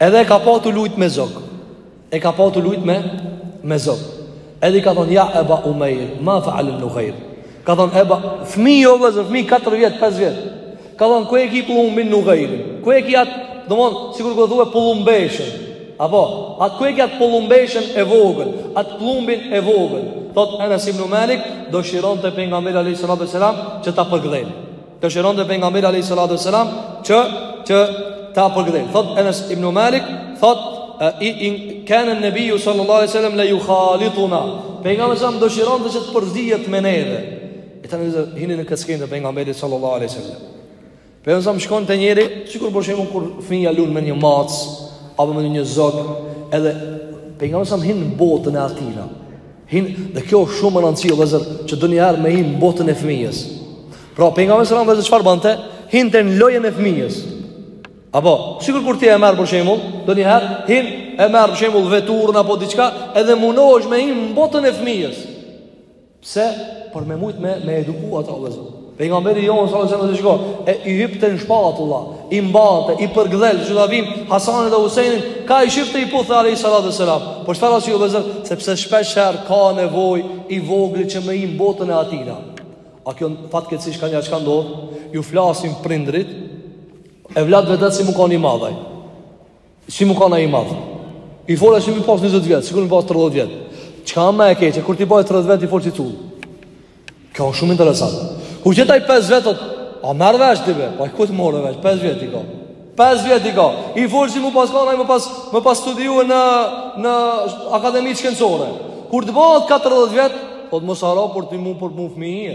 Speaker 2: Edhe e ka pa tu lujt me zog E ka pa tu lujt me Me zog Edhe i ka thonë Ja eba Umejr Ma feale nugajr Ka thonë eba Fmi o vllezër Fmi 4 vjetë 5 vjetë Ka thonë Ku e ki pllumbin nugajrin Ku e ki atë Domethonë Sikur kur thue pëllumbeshën Apo Atë ku e ki atë pëllumbeshën e vogël Atë pëllumbin e vogël Thot Enes ibn Malik Dëshironte pejgamberi a.s. Që ta përkëdhel Dëshironte pejgamberi alayhi salatu wasalam që që ta përkëdhel. Thot Enes ibn Malik, thot in kana nabiyu sallallahu alaihi wasallam la yukhalituna. Pejgamberi a.s. dëshironte që të përzihet me neve. E tani të hini në këtë skenë të pejgamberit sallallahu alaihi wasallam. Pejgamberi a.s. shkon te njëri, sikur për shembull kur fëmia lun me një mac apo me një zog, edhe pejgamberi a.s. hin n'botën e atina. Hin, dhe kjo është shumë me rëndësi vllezër, që ndonjëherë me hi n'botën e fëmijës. Pra pejgamberi sallallahu alajhi wasallam vllezër çfarë bante? Hinte në lojën e fëmijës. Apo, sikur kur ti e merr për shembull, ndonjëherë hin e merr për shembull veturën apo diçka, edhe munohesh me hi n'botën e fëmijës. Pse? Për me mujt me me eduku atë vllezër. Pejgamberi jonë a.s. shkon E i hypte në shpatulla I mbante, i përkëdhel, që da vim Hasanin dhe Husenin Ka i shifte i puthte alejhi salatu ve selam Për çfarë arsye vllezër Sepse shpesh her ka nevojë I vogli që me hi n'botën e atina A kjo fatkeqësisht ka një çka ndodh Ju flasim prindrit evladëve të vet si me kanë i madh ai Si me kanë i madh. I fol si me i pas 20 vjet, sikur me i pas 30 vjet. Çka ma e keqe, kur t'i ban 30 vjet i fol si cull. Kjo është shumë interesant. Kur është ai 5 vjet, thot a merr vesh ti be? Po ku të marrë vesh 5 vjet i ka. 5 vjet i ka. I fol si me pas kanë ai me pas me pas studiu në në akademi shkencore. Kur të bëhet 40 vjet, thot mos harro por ti mu për mu fëmijë.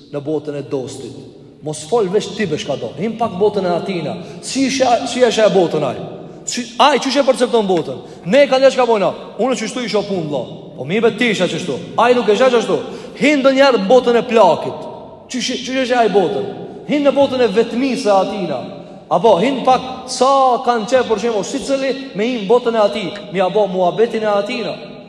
Speaker 2: në botën e dostit. Mos fol veç ti veç çka don. Hin pak n'botën e atina. Si e sheh, si e sheh botën ai. Si ai qysh e percepton botën. Ne ka çka bojna. Unë kështu i shoh punët vëlla. Po mirë ti e sheh kështu. Ai nuk e sheh ashtu. Hin ndonjëherë në botën e plakit. Qysh qysh e sheh ai botën. Hin në botën e vetmisë së atina. Apo hin pak sa kënaqe për shembull secili me hi n'botën e atij. Me ia bo muhabetin e atina.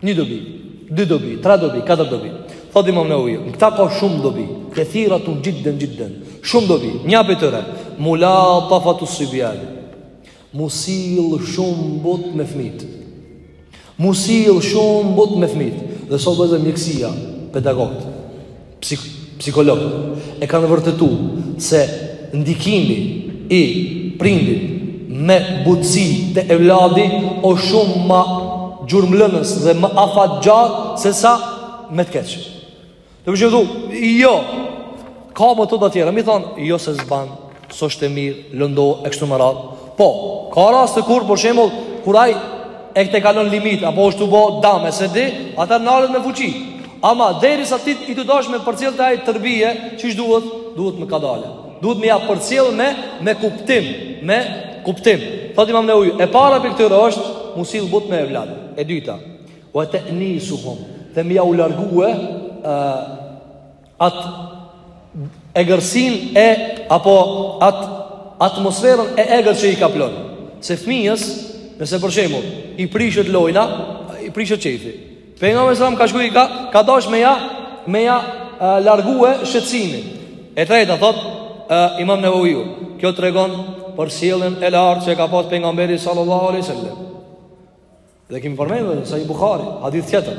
Speaker 2: Një dobi, dy dobi, tre dobi, katër dobi. Thot imam Neveviu, në këta ka shumë dobi, kethiratun xhidden xhidden. Shumë dobi, një prej tyre, mulatafatu sibjani, m'u sill shumë butë me fmit, m'u sill shumë butë me fmit, dhe sot vllezër mjekësia, pedagogët. Psikologët e kanë vërtetu se ndikimi i prindit me butësi te evladi o shumë ma gjurmlënës dhe ma afatgjatë sesa me të keqe. Të më që du, jo, ka metoda tjera, mi thonë, jo se s'ban, S'është e mirë, lëndo e kështu me radhë. Po, ka raste kur për shembull kur ai e tejkalon limit apo është tu bo dam e se di, atëherë nalet me fuqi. Ama derisa ti je tu dash me përcjell te ai terbije, qysh duhet, duhet me kadale. Duhet me ja përcjell me me kuptim, me kuptim. Thotë Imam Nevevi, e para prej këtyre është mu sill but me evlat. E dyta, wa ta'nisuhum, dhe me ja u largue ë atë egërsinë apo atë atmosferën e egër që i kaplon. Se fëmijës, nëse për shembull i prishet lojna, i prishet qefi. Pejgamberi salam ka shku i ka ka dash me ja me ja largue shqetësimin. E treta thot uh, Imam Neveviu, kjo tregon për sjelljen e lartë që ka pas pejgamberi sallallahu alaihi wasallam. Dhe kemi përmendur se Sahih Buhari, hadith tjetër,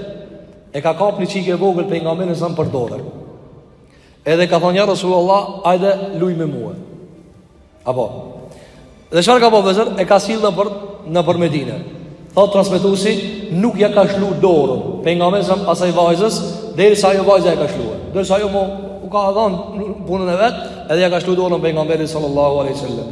Speaker 2: e ka kap një çikë e vogël pejgamberin salam për dorë. Edhe ka thanë ja Rasulullah, ajde luj me mua. Apo. Dhe çfarë ka bo vëllezër? E ka sillë për nëpër Medinë. Thotë transmetuesi, nuk ja ka shlu dorën pejgamberi salam asaj vajzës, derisa ajo vajza e ka shlue. Derisa ajo mo u ka dhënë punën e vet, edhe ja ka shlu dorën pejgamberit sallallahu alaihi wasallam.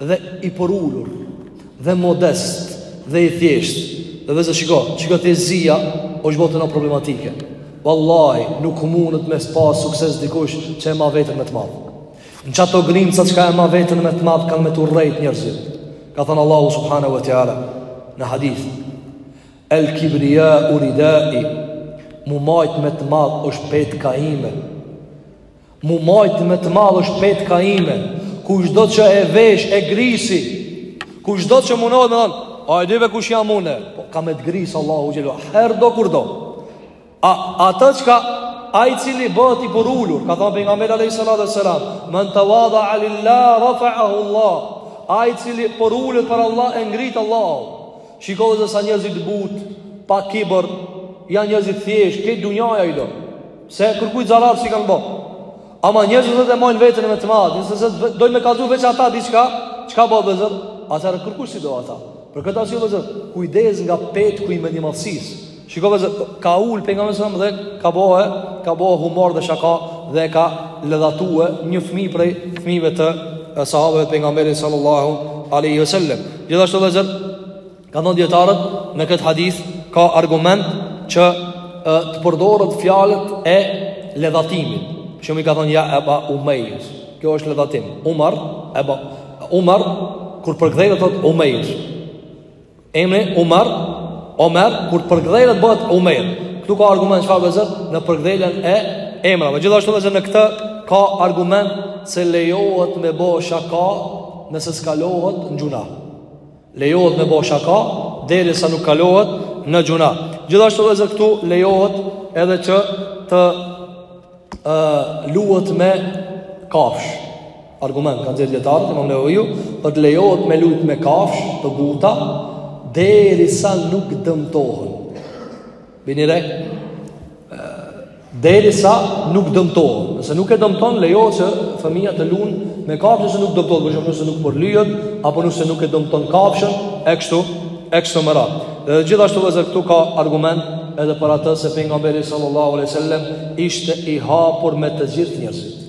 Speaker 2: dhe i përulur dhe modest dhe i thjeshtë dhe vëllezër shiko shiko të zia është botë në problematike vallaj nuk mundet me pas sukses dikush që e ma veten me të madh në qato grimca çka e ma veten me të madh kanë me të urrejt njerëzit ka thënë Allahu subhanehu ve teala në hadith el kibrijau ridai mu majt me të madh është petka ime Mu majt me të madh është petka ime Kushdo që e vesh e grisi Kushdo që munohet me thonë A e di ve kush jam une po, Ka me të gris Allahu xhele Herdokurdo A, ata çka Ai i cili bëhet i përulur Ka thanë pejgamberi alejhi salatu ve selam Men tewada'a lillah rafa'ahu Allah Ai i cili përulet për Allah e ngrit Allahu Shiko vëllezër njerëzit but Pa kibër Janë njerëzit thjesht Krejt dunjaja i do Se kërkujt zarar s'i kanë bo Ama njerëzit që e majnë veten me të madh Njerëzit që dojnë me kallzu veç ata diçka Çka bo vëllezër Atëherë kërkush s'i do ata Për këtë arsye vëllezër Kujdes nga petku i mendjemadhësisë Shiko vëllezër Ka ul pejgamberi salam dhe Ka bo e Ka bo humor dhe shaka Dhe ka ledhatue Një fmi prej fmive të Sahabëve të pejgamberit sallallahu Aleyhi ve sellem Gjithashtu vëllezër Ka thënë dijetarët në këtë hadith ka argument që e, të përdoret fjalët e ledhatimit. Për shembull i ka thënë ja Eba Umeir. Kjo është ledhatim. Umar Eba Umar kur përkëdhel thot Umeir. Emri Umar Omer kur përkëdhelet bëhet Umeir. Këtu ka argument çfarë vëllezër në përkëdheljen e emrave. Gjithashtu vëllezër në këtë ka argument se lejohet me bë shaka nëse s'kalohet në gjynah. Lejohet me bo shaka Deri sa nuk kalohet në gjynah Gjithashtu vëllezër këtu lejohet Edhe që të uh, Luhet me kafshë Argument kanë nxjerr dijetarët Imam Neveviu Dhe që lejohet me lujt me kafshë Të buta Deri sa nuk dëmtohen Bini re, deri sa nuk dëmtohet. Nëse nuk e dëmton, lejohet që fëmija të lun me kafshën se nuk dëmtohet, për shembull nëse nuk përlyhet, apo nëse nuk e dëmton kafshën, e kështu, e kështu me radhë. Dhe gjithashtu vëllezër këtu ka argument edhe për atë se pejgamberi sallallahu alai sallem ishte i hapur me të gjithë njerëzit.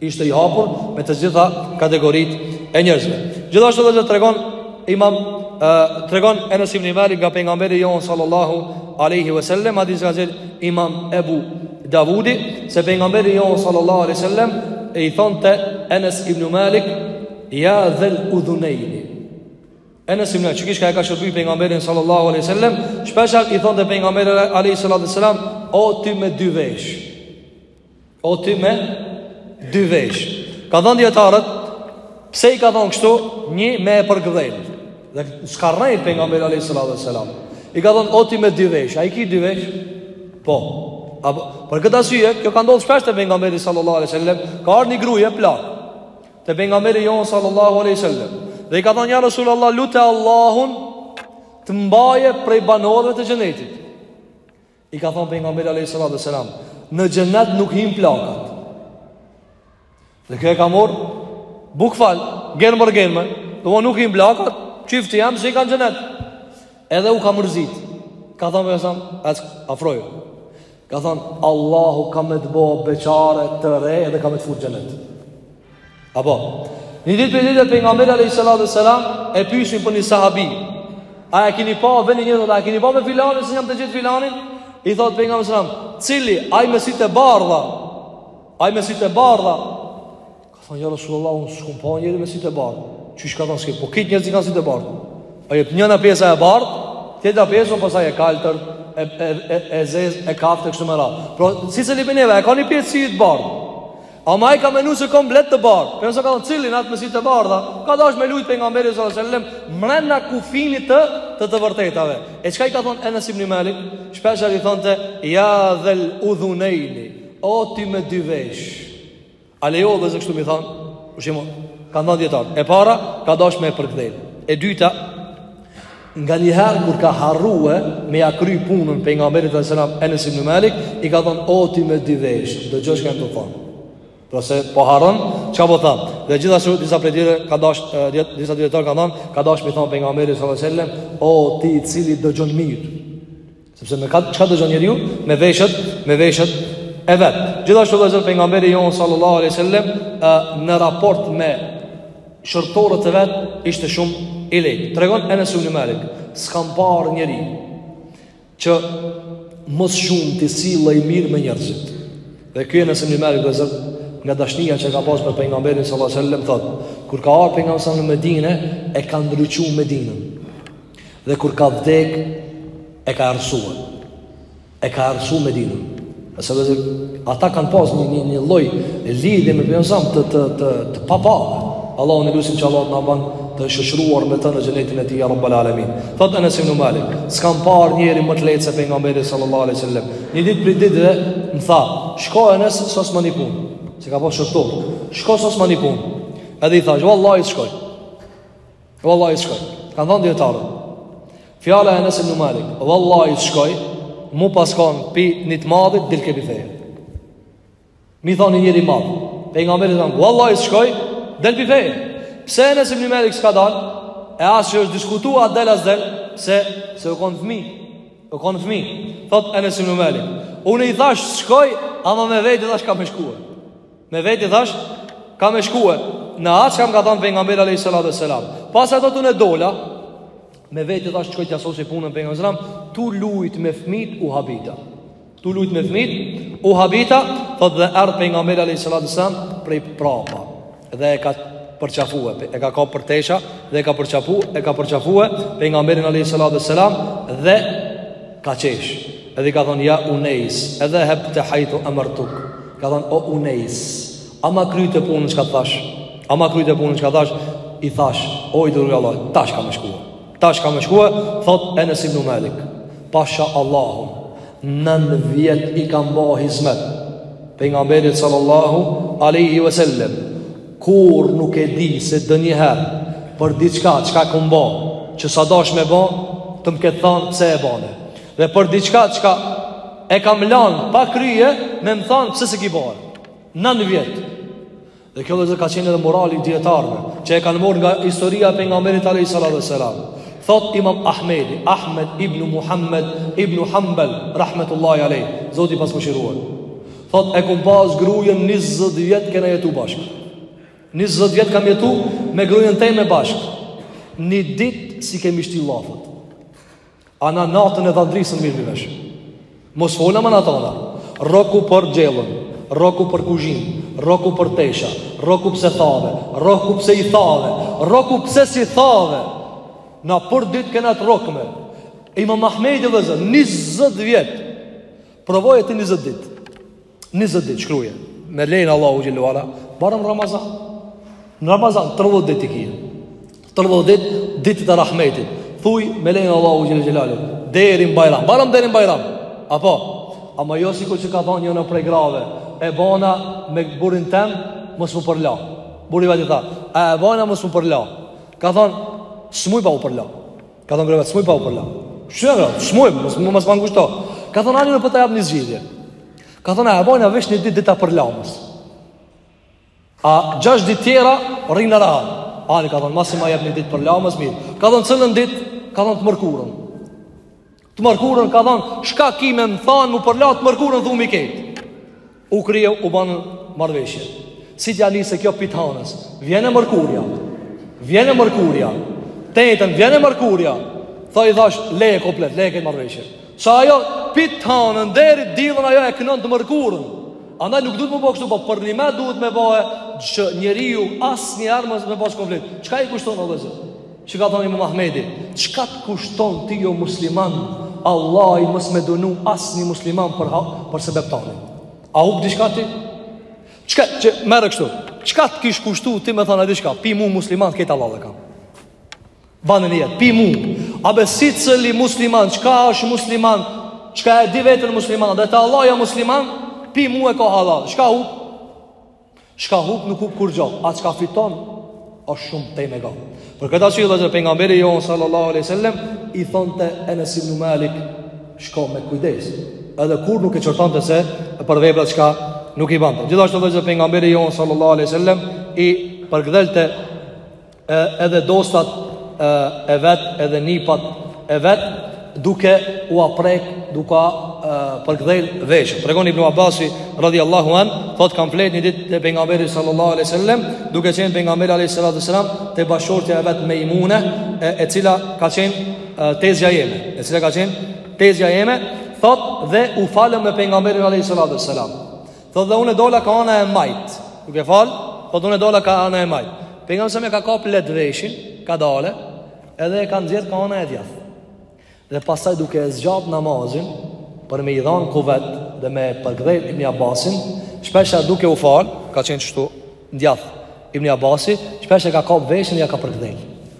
Speaker 2: Ishte i hapur me të gjitha kategoritë e njerëzve. Gjithashtu vëllezër tregon Imam uh, tregon Enes ibn Malik nga pejgamberi jon sallallahu alaihi wasallam hadith që ka zën Imam Ebu Davudi se pejgamberi jon sallallahu alaihi wasallam i thonte Enes ibn Malik ja dhel udhunejni Enes ibn Malik çi ishka e ka shërby pejgamberin sallallahu alaihi wasallam shpesh i thonte pejgamberi alaihi salatu wasalam o ti me dy vesh O ti me dy vesh. Ka thënë dijetarët, pse i ka thënë kështu? Një me e përgdhel. Dhe s'ka rrejt pejgamberi alayhis salam. I ka thënë o ti me dy vesh. A i ki dy vesh? Po. A për këtë arsye, kjo ka ndodhur shpesh te pejgamberi sallallahu alaihi wasallam, ka ardhur një gruje plakë. Te pejgamberi jon sallallahu alaihi wasallam. Dhe i ka thënë ja Rasulullah lute Allahun të më baje prej banorëve të xhenetit. I ka thonë pejgamberi alayhi salatu selam, në xhenet nuk hin plakat. Dhe kjo e ka marr bukval, gjenë more gjenë më. Demek nuk hin plakat, çi s'ti jam se i kanë xhenet. Edhe u ka mërzit. Ka thonë me sam, as afroj. Ka thonë Allahu ka me të bo beqare të re dhe ka me të fut n' xhenet. Apo, një ditë prej ditëve pejgamberin a.s. e pysin për një sahabi. A e kini pa, veni një dhe a e kini pa me filanin, se jam tu e gjet filanin? I thot pejgamberi selam, cili, ai me sytë e bardhë, ai me sytë e bardhë, ka thonë, ja Rasulullah, unë s'kom pa njeri me sytë e bardhë. Qysh ka thonë s'ke, po krejt njerëzit kanë sytë e bardhë. A e ke njëna pjesa e bardhë, tjetra pjesën pasaj e kaltër, e e e, e zezë, e kaftë kështu me radhë. Pra, si se libineve, e ka një pjesë syri të bardhë. Ama ai ka menu se komplet të bardhë. Për nëse ka thonë cilin atë me sytë e bardha, ka dash me lujt pejgamberi sallallahu alaihi wasallam mrena kufinit të të të vërtetave. E çka i ka thonë Enes ibn Malik? Shpeshherë i thonte ja dhel udhunejni, o ti me dy vesh. A lejohet kështu me i thonë? Për shimu, kanë thanë dijetarët. E para, ka dash me e përkdhel. E dyta, Nganjëherë kur ka harrue me ja kry punën pejgamberit alayhis salam Enes ibn Malik i ka thënë o ti me dy vesh, dëgjo çka jam tu thonë. Përse po harron, çka po t'thom? Dhe gjithashtu disa prej tyre ka dash disa dijetarë kanë thënë, ka dash me thon pejgamberi sallallahu alajhi wasallam, o ti i cili dëgjon mirë. Sepse me çka dëgjon njeriu me veshët, me veshët e vet. Gjithashtu vëzhgjon pejgamberi jon sallallahu alaihi wasallam në raport me shërbtorët e vet ishte shumë i lehtë. Tregon Enes ibn Malik, s'kam parë njeri që më së shumti sillej mirë me njerëzit. Dhe ky Enes ibn Malik vllazën nga dashnia që ka pas për pejgamberin sallallahu alaihi wasallam thotë, kur ka ardh pejgamberi në Medinë, e ka ndriçu Medinën. Dhe kur ka vdek e ka errësue. E ka errësu Medinën. Sa do ata kanë pas një një, një lloj lidhje me pejgamberin të të të, të paparë. Allahun e lusim që Allahu të na ban të shoqëruar me të në xhenetin e tij Rabbul Alamin. Thotë Enes ibnu Malik. S'kam parë njeri më të lehtë se pejgamberi sallallahu alaihi wasallam. Një ditë prej ditëve më tha, "Shko Enes sosma ni punë." Se e ka pas shërbtor. Shko sosma ni punë. Edhe i thash, "Wallahi s'shkoj." Wallahi s'shkoj. Kanë thënë dijetarët. Fjala e Enes ibn Malik, wallahi s'shkoj, mu pas kon pi nit madhit delke pi feje. Me i thon njeri i madh pejgamberit, wallahi s'shkoj, del pi feje. Pse Enes ibn Malik s'ka dal? E as që është diskutu a del a s'del se se u kon fëmi. U kon fëmi. Thot Enes ibn Malik. Unë i thash s'shkoj, ama me veti thash kam me shkue. Me veti thash, kam me shkue në atë çka m'ka thanë pejgamberi alejhi salatu wasallam Pasi thotë unë dola Me veti thash, shkoj t'ja sosi punën pejgamberit Tu lujt me fmit u habita Tu lujt me fmit u habita Thot dhe erdh pejgamberi alejhi salatu wasallam Prej prapa Dhe e ka përqafue E ka kap për tesha Dhe e ka përqafu E ka përqafue pejgamberi alejhi salatu wasallam Dhe ka qesh Edhe i ka thonë, ja Unejs edhehebte hajthu emertuk Ka thënë o Unejs, a ma kryte punën çka thash? A ma kryte punën çka thash? I thash, o i dërguar i Allahut, tash kam me shkue. Tash kam me shkue, thot Enes ibn Malik. Pasha Allahun, nën vjet i kam bë hizmet pejgamberit sallallahu alaihi wasallam kurrë nuk e di se ndonjëherë për diçka çka kum bë, që s'a dash me bë, të më ketë thënë pse e bëne. Dhe për diçka çka e kam lanë pa krye me më thanë pse s'e ki ba. Nanë vjet. Dhe kjo vllezër ka qenë edhe morali i dijetarëve, që e kanë marrë nga historia e Pejgamberit alejhi salatu ve selam. Thotë imam Ahmedi, Ahmed ibn Muhammed ibn Hanbel, rahmetullahi alej, Zoti e pastë mëshiruar. Thotë e kam pas grujen 20 vjet kena jetu bashkë. 20 vjet kam jetu me grujen teme bashkë. Një ditë s'i kemi shti llafet. A na natën e dhandrisë s'un mirremi vesh Mos fol ma n'at anë Rroku për gjellën Rroku për kuzhinë Rroku për tesha Rroku pse thave Rroku pse i thave Rroku pse s'i thave Na për ditë kena të rrokme Imam Ahmedi vllezër Nizet vjet Provoje ti nizet ditë 20 ditë shkruaje me lejen e Allahut xhele ve ala barem Ramazan në Ramazan 30 ditë ki 30 ditë ditët e rahmetit thuj me lejen e Allahut xhele ve ala deri në Bajram barem deri në Bajram apo ama jo sikur që ka thonë njana prej grave e bona me burrin tem mos m'u përla burri vetë tha a e bojna mos m'u përla ka thonë s'muj pa u përla Ka thonë gruja, s'muj pa u përla. Shë në gratë, s'muj, mos më mos vangu shto. Ka thonë ani po ta jap një zgjidhje. Ka thonë, a e bojna veç një ditë dita përlamës. A gjashtë ditë tjera, rrina rahat. Ani ka thonë, masi ma jep një ditë përlamës, mirë. Ka thonë, cilën ditë, ka thonë të mërkurën. Të mërkurën ka thanë, çka ki me më thanë, m'u përla të mërkurën thumi krejt. U krye, u ba marrëveshja. Si t'ia nisë kjo pi t'hanës, vjen e mërkurja, vjen e mërkurja, të enjten, vjen e mërkurja, tha i thashë, leje komplet, leje këtë marrëveshje. Se ajo pi t'hanën, deri t'dillën ajo e kënon të mërkurën. Andaj nuk duhet me bo kshtu, po përnime duhet me u bo, që njeri ju asë një armës me bësë konflikt. Çka i kushton, o vllezër? Që ka thonë Imam Ahmedi, çka të kushton ty o musliman, Allahu mos me dënu asnjë musliman për hak për sebeb tan. A hup diçka ti? Çka që merr kështu? Çka të kish kushtu ty me thonë diçka? Pi mu musliman krejt hallall e ka. Bane nijet, pi mu A be secili musliman, çka është musliman Çka e di veten musliman Dhe te Allahu a musliman Pi mu e ka hallall, çka hu Çka hup nuk hup kurgjo, a çka fiton është shumë te mega. Për këtë arsye vllezër pejgamberi jonë sallallahu alaihi wasallam i thonte Enes ibn Malik, shko me kujdes. Edhe kur nuk e qortonte se për veprat çka nuk i bante. Gjithashtu vllezër pejgamberi jonë sallallahu alaihi wasallam i përgdhelte e, edhe dostat e, e vet, edhe nipat e vet duke ua prek, duke ua përgdhel vesh. Tregon Ibn Abbas radhiyallahu an, thot kam flet një ditë te pejgamberi sallallahu alaihi wasallam, duke qenë pejgamberi alaihi salatu wasallam te bashortja e vet Meimune, e, e cila ka qenë tezja jeme, e cila ka qenë tezja jeme, thot dhe u falëm me pejgamberin alayhi salatu sallam. Thot dhe unë dola ka ana e majt. Duke u fal, thot unë dola ka ana e majt. Pejgamberi sallam e ka kap let veshin, kadale, edhe e ka nxjerr ka ana e djath. Dhe pastaj duke e zgjat namazin për me i dhon kuvet dhe me përgdhel Ibn Abbasin, shpesha duke u fal, ka qenë qështu n'djath Ibn Abbasi, shpesha e ka kap veshin dhe ja ka përgdhel.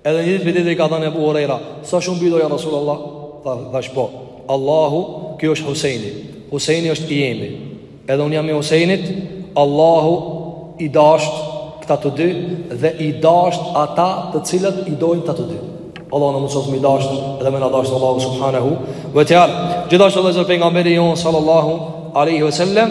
Speaker 2: Edhe një ditë tjetër i ka thënë Abu Huraira, sa shumë po i do ja Rasulullah, tha thash po. Allahu, ky është Husaini. Husaini është i jemi. Edhe un jam i Husajnit, Allahu i dasht këta të dy dhe i dasht ata të cilët i dojnë këta të dy. Allahu na mundsoft me i dasht dhe me na dasht Allahu subhanahu wa taala. Gjithashtu pejgamberi jon sallallahu alaihi wasallam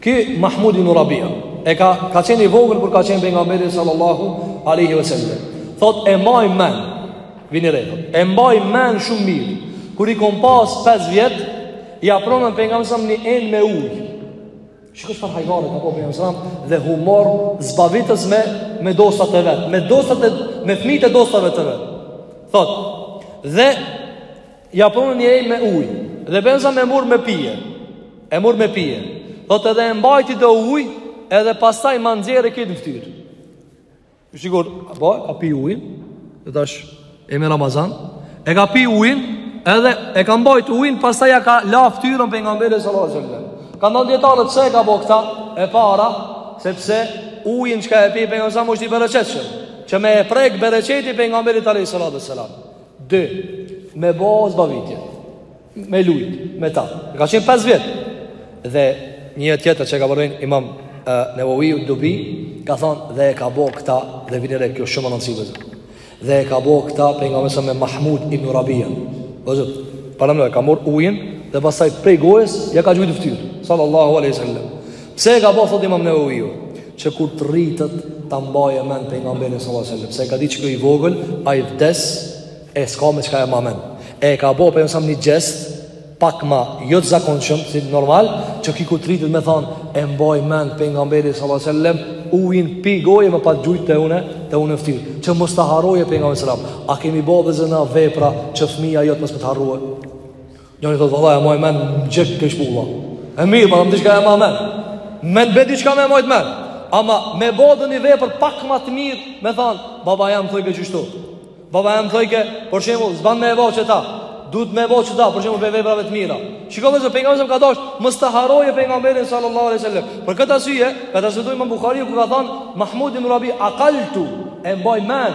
Speaker 2: Ky Mahmud ibn Rabia e ka ka qenë i vogël kur ka qenë pejgamberi sallallahu alaihi wasallam. Thot e maj men. Vini re. E maj men shumë mirë. Kur i kom pas 5 vjet, ia prunë pejgamberit sallam një enë me ujë. Shiko çfarë hajgare ka bo pejgamberi sallam dhe humor zbavitës me me dostat e vet, me dostat e me fëmijët e dostave të vet. Thot dhe Ja punu një ejmë me ujë Dhe benza me murë me pije E murë me pije Dhe të dhe e mbajti do ujë Edhe pasaj ma nëzirë e kitë në ftyrë Shikur, a po, a pi ujë Dhe tash e me Ramazan E ka pi ujë Edhe e ka mbajti ujë Pasaj ja ka la ftyrën për nga mbire së lojë zëllë Ka ndonë djetarët se ka bo këta E para Sepse ujën që ka e pi për nga mbire së lojë zëllë Që me e prek bereqeti për nga mbire së lojë zëllë Dy, me bo zbavitje Me lujt, me ta E ka qenë 5 vjet Dhe një tjetër që ka përmen imam e, Neveviu dubi Ka thonë dhe e ka bo këta Dhe vini re kjo shumë e rëndësishme Dhe e ka bo këta pejgamberi sallam me Mahmud ibn Rabia Vllezër, paramendo e ka mor ujin Dhe pasaj prej gojës Ja ka gjujtë n'fëtyrë Sallallahu aleyhi sallam Pse e ka bërë thotë Imam Nevaviu, që kur të rritët ta mbajë mend pejgamberin sallallahu alajhi wasallam, pse e ka ditë që ki i vogël ai vdes e s'ka me çka e man mend. E ka bërë pejgamberi sallam një gjest pak më jo të zakonshëm, si normal, që ki kur të rritët me thon e mbajë mend pejgamberin sallallahu alajhi wasallam ujin pi goje ma pat gjujt te une te une n'fëtyr që mos ta harrojë pejgamberin sallam a kemi bo vllezër na vepra që fëmija jot mos të të harrojë Njëri thotë valla e mbaj men qe ke shpulla. E mirë, po ma diçka e man men. Me t'beti çka me majt men. Ama me bo ti një vepër pak më të mirë, me thon, baba jem thojke qështu. Baba jem thojke, për shembull, s'ban me ba qëta. Duhet me ba qëta, për shembull, prej veprave të mira. Shiko se pejgamberi ka dashur mos ta harrojë pejgamberin sallallahu alaihi wasallam. Për këtë arsye, ka transmetuar Imam Buhariu ku ka thënë Mahmud ibn Rabi, "Aqaltu e mbaj men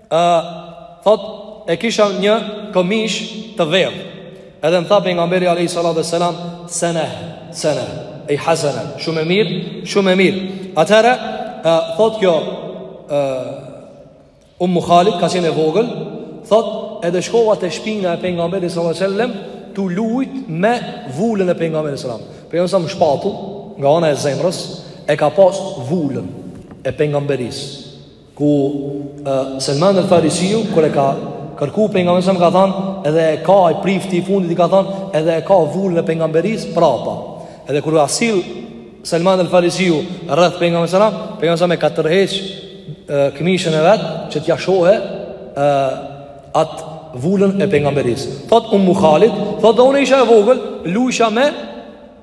Speaker 2: Ë thot e kisha një këmish të verdhë. Edhe më tha pejgamberi alayhi salatu wasalam, "Sana, sana, ay hasana." Shumë e mirë, shumë e mirë. Atëra thot kjo ë Um Khalid ka qenë e vogël, thot edhe shkova te shpina e pejgamberit sallallahu alajhi wasallam tu lujt me vulën e pejgamberit sallallahu alajhi wasallam. Pas shpatull nga ana e zemrës e ka pas vulën e pejgamberisë. ku Selman el Farisiu kur e ka kërku pejgamberin alejhi selam ka thënë edhe e ka i prifti i fundit i ka thënë edhe e ka vulën e pejgamberis prapa. Edhe kur a sill Selman el Farisiu rreth pejgamberit selam pejgamberi selam e ka tërheq këmishën e vet që t'ja shohe e, at vulën e pejgamberis. Thot Ummu Khalid, thot dhe unë isha e vogël, lujsha me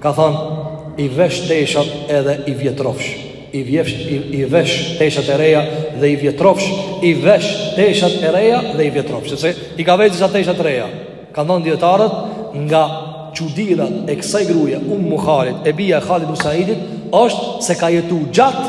Speaker 2: Ka thënë, i vesh teshat edhe i vjetrofsh. I vesh i, i vesh teshat e reja dhe i vjetrofsh, i vesh teshat e reja dhe i vjetrofsh. Sepse i ka vesh disa tesha të reja. Kanë thënë dijetarët nga çudirat e kësaj gruaje Um Khalid, e bija e Khalid ibn Saidit, është se ka jetu gjatë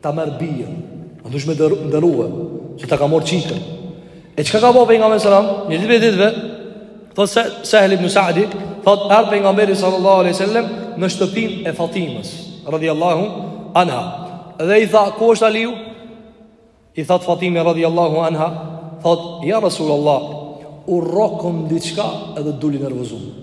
Speaker 2: Ta merr bijën A dush me nderue Që ta ka marrë çikën E çka ka bo pejgamberi alejhi selam Një ditë prej ditëve Thot Sehli ibn Sa'di Thot erdh pejgamberi sallallahu aleyhi sallam Në shtëpin e Fatimës Radiallahu anha Dhe i tha ku është Aliu I tha Fatime radiallahu anha Thot ja Rasulullah U rrokëm diçka edhe dul i nervozum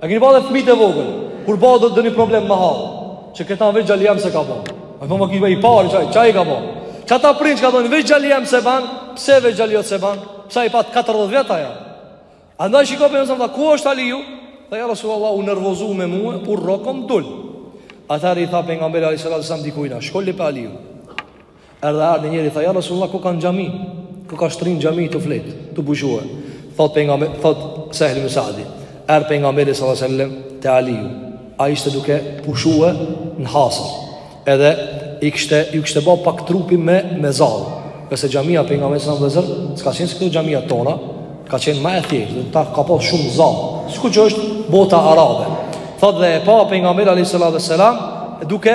Speaker 2: A keni pa dhe fëmit e vogël Kur bon ndonjë problem n'mahallë Që kta thon veç djali jem s'e ka bo A po më kishë i pari qaj, qaj e ka bo Qata prind që thonë veç djali jem s'e ban Pse veç djali jem s'e ban Pse i pat 40 veta ja Andaj shiko pejgamberi selam tha ku është Aliju Tha ja Rasul Allah u nervozu me mue U rrokëm dul Atëherë i tha pejgamberi alejhi salatu wasalam dikujna Shko lype Alijun Erdh erdh njëri tha ja Rasulullah koka n'xhami, koka shtri n'xhami tu flet, tu pushue. Thot pejgamber, thot Sahel ibn Sa'di, erdh pejgamberi sallallahu alaihi wasallam te Aliu. Ai ishte duke pushue në hasër. Edhe i kishte i kishte bë pak trupi me me zall. Sepse xhamia e pejgamberit sallallahu alaihi wasallam s'ka qenë sikur xhamiat tona, ka qenë më e thjeshtë, ka pas shumë zall. Sikur që është bota arabe. Thot dhe e pa pejgamberi sallallahu alaihi wasallam duke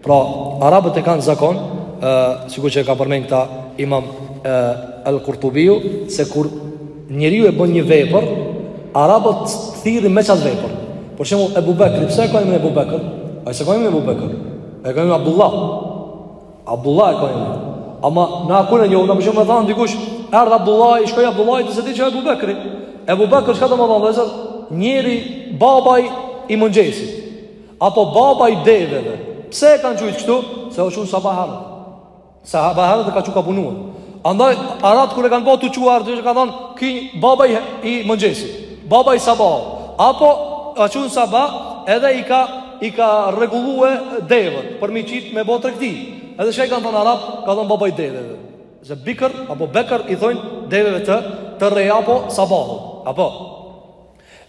Speaker 2: Pra, arabët e kanë zakon, sikur që e ka përmend këta Imam Al-Qurtubiu, se kur njeriu e bën një vepër, arabët thirrin me qat vepër. Për shembull, Ebu Bekri, pse e ka emrin Abu Bakr? Ai s'e ka emrin Abu Bakr. Ai ka emrin Abdullah. Abdullah e ka emrin. Ama na ku e njohim, na për shembull me thanë dikush, erdh Abdullahi, shkoi Abdullahi, ti s'e di që Ebu Bekri. Ebu Bekër, çka do me thanë, vëllezër, njeri, babai i mëngjesit. Apo baba i deveve. Pse e kanë quajt kështu? Se o çu në sabah herët. Sabah herët dhe ka çu ka punuar. Andaj, arabët kur e kanë pa tu u çu herët, kanë thonë, ky baba i, i mëngjesit, baba i sabahut. Apo, a çu në sabah, edhe i ka, i ka rregullue devet, për me i qitë me bo tregti. Edhe ça i kanë thonë arabët, kanë thonë baba i deveve. Se bikër, apo bekër, i thonë deveve të, të reja, apo sabahut. Apo,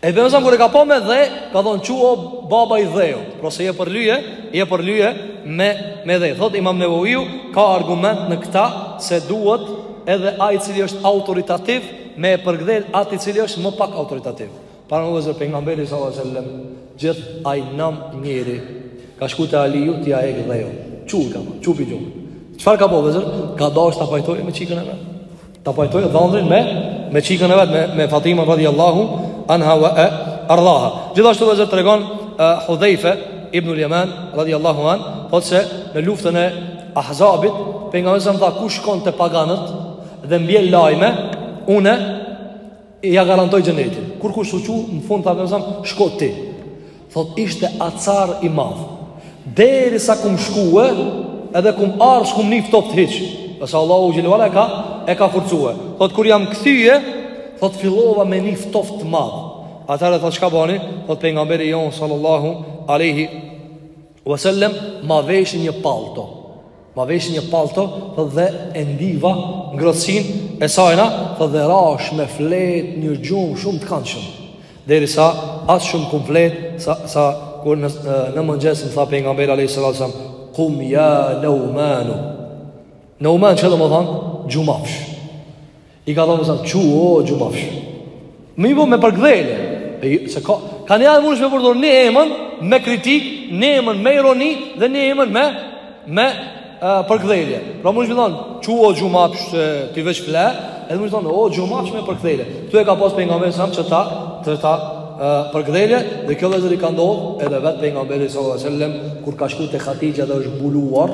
Speaker 2: E pejgamberi kur e ka pa me dhe Ka thonë çu o baba i dheut Pra se je përlye Je përlye me, me dhe Thot imam Neveviu Ka argument në këta Se duhet edhe ai i cili është autoritativ Me e përgdhel atë i cili është më pak autoritativ Pra vëllezër pejgamberi sallallahu alaihi wasallam Gjith ai nam njeri Ka shku te Aliu t'ia hek dheun Çu i ka thonë Çu pi gjumit Çfarë ka bo vëllezër Ka dashtë ta pajtojë me çikën e vet Ta pajtojë dhëndrin me me çikën e vet me me Fatimen radhiyallahu anha wa ardhaha. Gjithashtu vëllezër tregon Hudhejfe ibnul Jeman radhiyallahu an, thotë se në luftën e Ahzabit, pejgamberi sa tha kush shkon te paganët dhe m'bjen lajme, unë ia garantoj xhenetin. Kurkush s'u çu, në fund tha vetëm shko ti. Thot ishte acar i madh. Deri sa kum shkue, edhe kum ardh, s'kum ni ftoftë hiç. Pasi Allahu xhele ve ala e ka, e ka forcue. Thot kur jam kthye, thot fillova me ni ftoftë të madh. Atëherë thot çka bani? Thot pejgamberi jon sallallahu alaihi Wasallam ma veshi një pallto. Ma veshi një pallto dhe e ndiva ngrohtësin e sajna dhe rash me flejt një gjumë shumë të këndshëm. Derisa aq shumë kum flejt sa sa kur në, në mëngjes më tha pejgamberi alayhis salam kum ya nawman. Nawman do me thonë? Gjumafsh. I ka thonë sa çu o xhumafsh. Me i bo me përgdhelje. Se ka kanjëherë mundesh me përdor ni emën me kritikë, ni emën me ironi dhe ni emën me me uh, përgdhelje. Pra mundesh me thonë çu o xhumafsh se ti veç fle, edhe mundesh thonë o xhumafsh me përgdhelje. Ktu e ka pas pejgamberi sa që ta të ta përgdhelë dhe kjo vëllezër i ka ndodhë edhe vetë pejgamberi sallallahu alaihi wasallam kur ka shku te Hatixhja dhe është mbuluar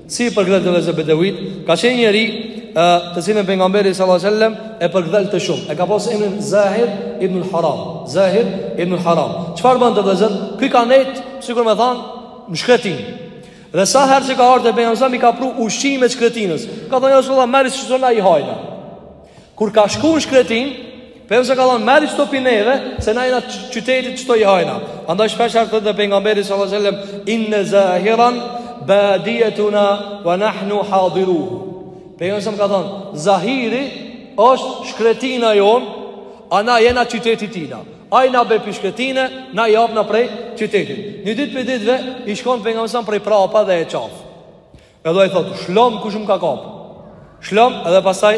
Speaker 2: Si i përgdhelte vllezër bedeuit Ka qenë njeri e, Të cilin pejgamberi sallallahu alaihi wasallam E përgdhelte shumë E ka pas emnin Zahir ibn Haram Zahir ibn Haram Çfarë bënte vllezër Ky ka nejt Sikur me than Në shkretin Dhe sa herë që ka ardhë te pejgamberi alejhi selam I ka pru ushqime shkretinës Ka thonë ja Resulullah Merri çto na i hajna Kur ka shku në shkretin, pejgamberi alejhi selam ka thonë, merri çto pi neve, se na jena qytetit çto i hajna. Andaj shpeshherë thonte pejgamberi sallallahu alaihi wasallam, inne Zahiran badijetuna, ve nahnu hadiruhu. Pejgamberi alejhi selam ka thonë, Zahiri është shkretina jonë, a na jena qyteti i tina. Ai na bje pi shkretine, na i japna prej qytetit. Një ditë prej ditëve, i shkon pejgamberi alejhi selam prej prapa dhe e qaf. Edhe ai thotë, "Shlom kush më ka kap." Shlom edhe pastaj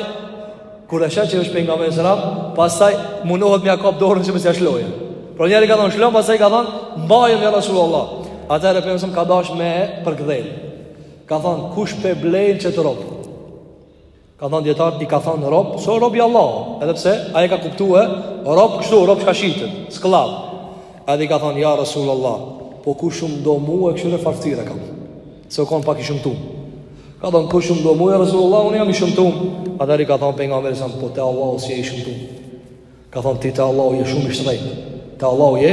Speaker 2: kur e sheh që është pejgamberi sallallahu alajhi wasallam, pastaj mundohet me ia kap dorën që mos ia shlojë. Por njëheri ka thonë, "Shlom pastaj ka thonë, "Mbajmë ja Rasulullah." Atëherë pejgamberi alejhi selam ka dash me përgdhel. Ka thonë, "Kush pe blen çet rob?" Kanë thënë dijetarët i ka thënë rob, se o rob i Allahut, edhe pse ai ka kuptuar rob kështu, rob shka shitet, skllav. Edhe i ka thënë ja Rasulullah, po kush më do mua kështu çfarë ftyre kam. Se u kon pak i shëmtu. Ka thënë kush më do mua Rasulullah, unë jam i shëmtu. Atëherë i ka thënë pejgamberi alejhi selam po te Allahu s'je i shëmtu. Ka thënë ti te Allahu je shumë i shtrenjtë. Te Allahu je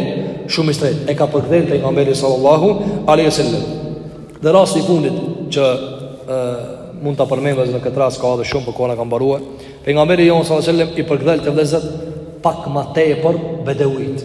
Speaker 2: shumë i shtrenjtë. E ka përgdhel pejgamberi sallallahu alaihi wasallam. Dhe rasti i fundit që e, mund ta përmendësh në këtë rast ka edhe shumë por koha na ka mbaruar. Pejgamberi jon sallallahu alaihi wasallam i përgdhelte vëllezër pak më tepër bedeuit.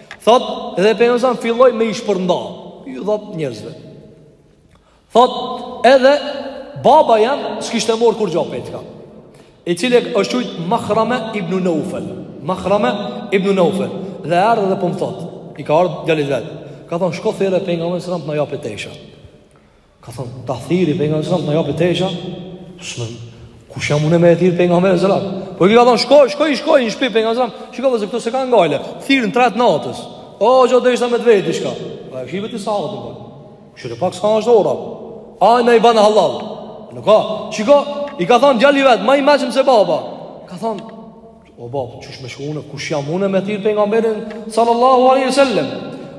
Speaker 2: Thot, edhe pejgamberi alejhi selam filloj me i shpërnda Ju dha njerëzve Thot, edhe Baba jem s'kishte marrë kurgjo petka I cili është qujtë Mahrame ibn Naufel Mahrame ibn Naufel Dhe erdh edhe po më thot I ka ardhë djalit vet Ka thonë, shko thirre pejgamberin alejhi selam të na japë tesha Ka thënë, ta thirri pejgamberin alejhi selam, të na japë tesha, shme, kush jam unë me e thirr pejgamberin alejhi selam? Po i ka thënë, shkojm, shkojm, shkojm, në shpi pejgamberit alejhi selam, shiko dhe këta s'e kanë gajle, thirr në tre të natës, o hoxhë deshta me të vet diçka, pa e shqyrë sahatin, po. shqyre pak sa është ora, a e me i banë hallall, nuk ka, shiko, i ka thënë, djali vet, ma i meçëm se baba, ka thënë, O bab, qysh me shku unë, kush jam unë me thirr pejgamberin sallallahu alaihi wasallam?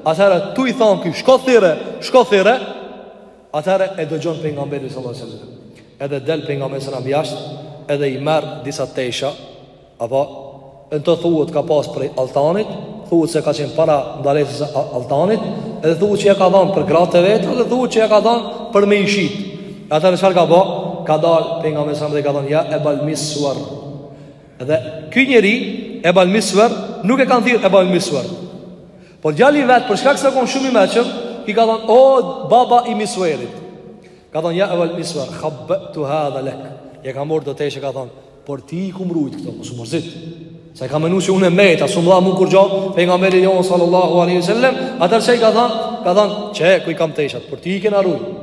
Speaker 2: Atëherë tu i thon ky, shko thirre, shko thirre. Atëherë e dëgjon pejgamberi sallallahu alaihi wasallam. Edhe del pejgamberi sallallahu alaihi wasallam edhe i merr disa tesha apo në të thuhet ka pas prej altanit, thuhet se ka qenë para ndalesës së altanit, edhe thuhet që e ka dhënë për gratë e vetë, edhe thuhet që e ka dhënë për me i shit. Atëherë çfarë ka bë? Ka dalë pejgamberi alejhi selam dhe ka thënë ja Ebal Misuar. Edhe ky njeri Ebal Misver, nuk e kanë thirr Ebal Misver. Po djali vet për shkak se kon shumë i meçëm, i ka thënë o baba i Misverit. Ka thënë ja Ebal Misver, khabetu hadha lek. Ja ka marrë do tesha ka thënë, për ty i kom rujt këto, mos u mërzit. Se ka menu se unë meta, s'um dha mu kurgjo, pejgamberi jon sallallahu alaihi wasallam, atëherë çka i ka thënë, ka thënë, "Qe, ku i kam teshat, për ty i kena rujt."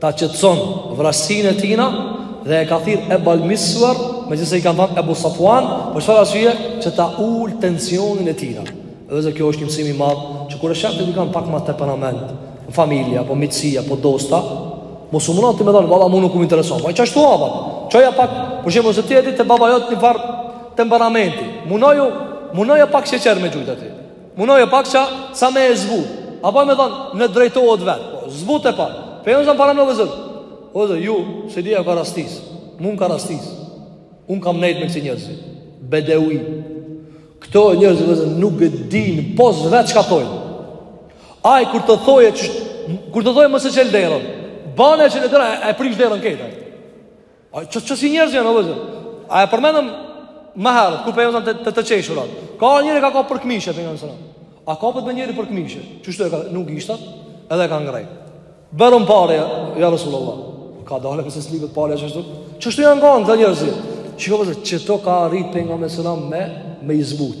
Speaker 2: Ta qetëson vrazhdësinë e tina Dhe e ka thirr Ebal Misver Megjithëse i kanë thanë Ebu Safuan Për çfarë arsye që ta ulë tensionin e tina Vëllezër kjo është një mësim i madh Që kur e shohim dikan pak ma temperament Në familje, po miqësia, po dosta Mos u muno ti me thanë Valla mu nuk më intereson Po e qashtu hava Qoja pak Për shembull nëse ti e di te baba jot një farë temperamenti Munoju Munoju pak sheqer me gjujt aty Munoju pak ça, ça me e zbut. Apo me thonë, në drejtohet vetë. Po, zbute pak. Për jam zëmë para në vëllezër. Edhe ju, s'e di a ka rastis. Mu m'ka rastis. Unë kam nejt me kësi njerëz. Bedevi. Këta njerëz vëllezër nuk e dinë, po as vetë çka thojnë. Ai, kur të thoje, që, kur të thoje mos e çel derën, bam e çel derën, e prish derën krejt. Ai qesi qesi njerëz janë vëllezër. A e përmendëm më herët ku pejgamberi po të të, te qeshurat. Ka njëri e ka kap për këmishë pejgamberin sa. A kapet njeri për këmishë? Qashtu e ka nduk ashtu, edhe e ka ngreh. Bjerëm pare ja Rasulullah. Kadalë se s'lypet pare ashtu. Qashtu janë kanë këta njerëz. Shiko vëllezër, qeto ka arrit pejgamberi sa me me i zbut.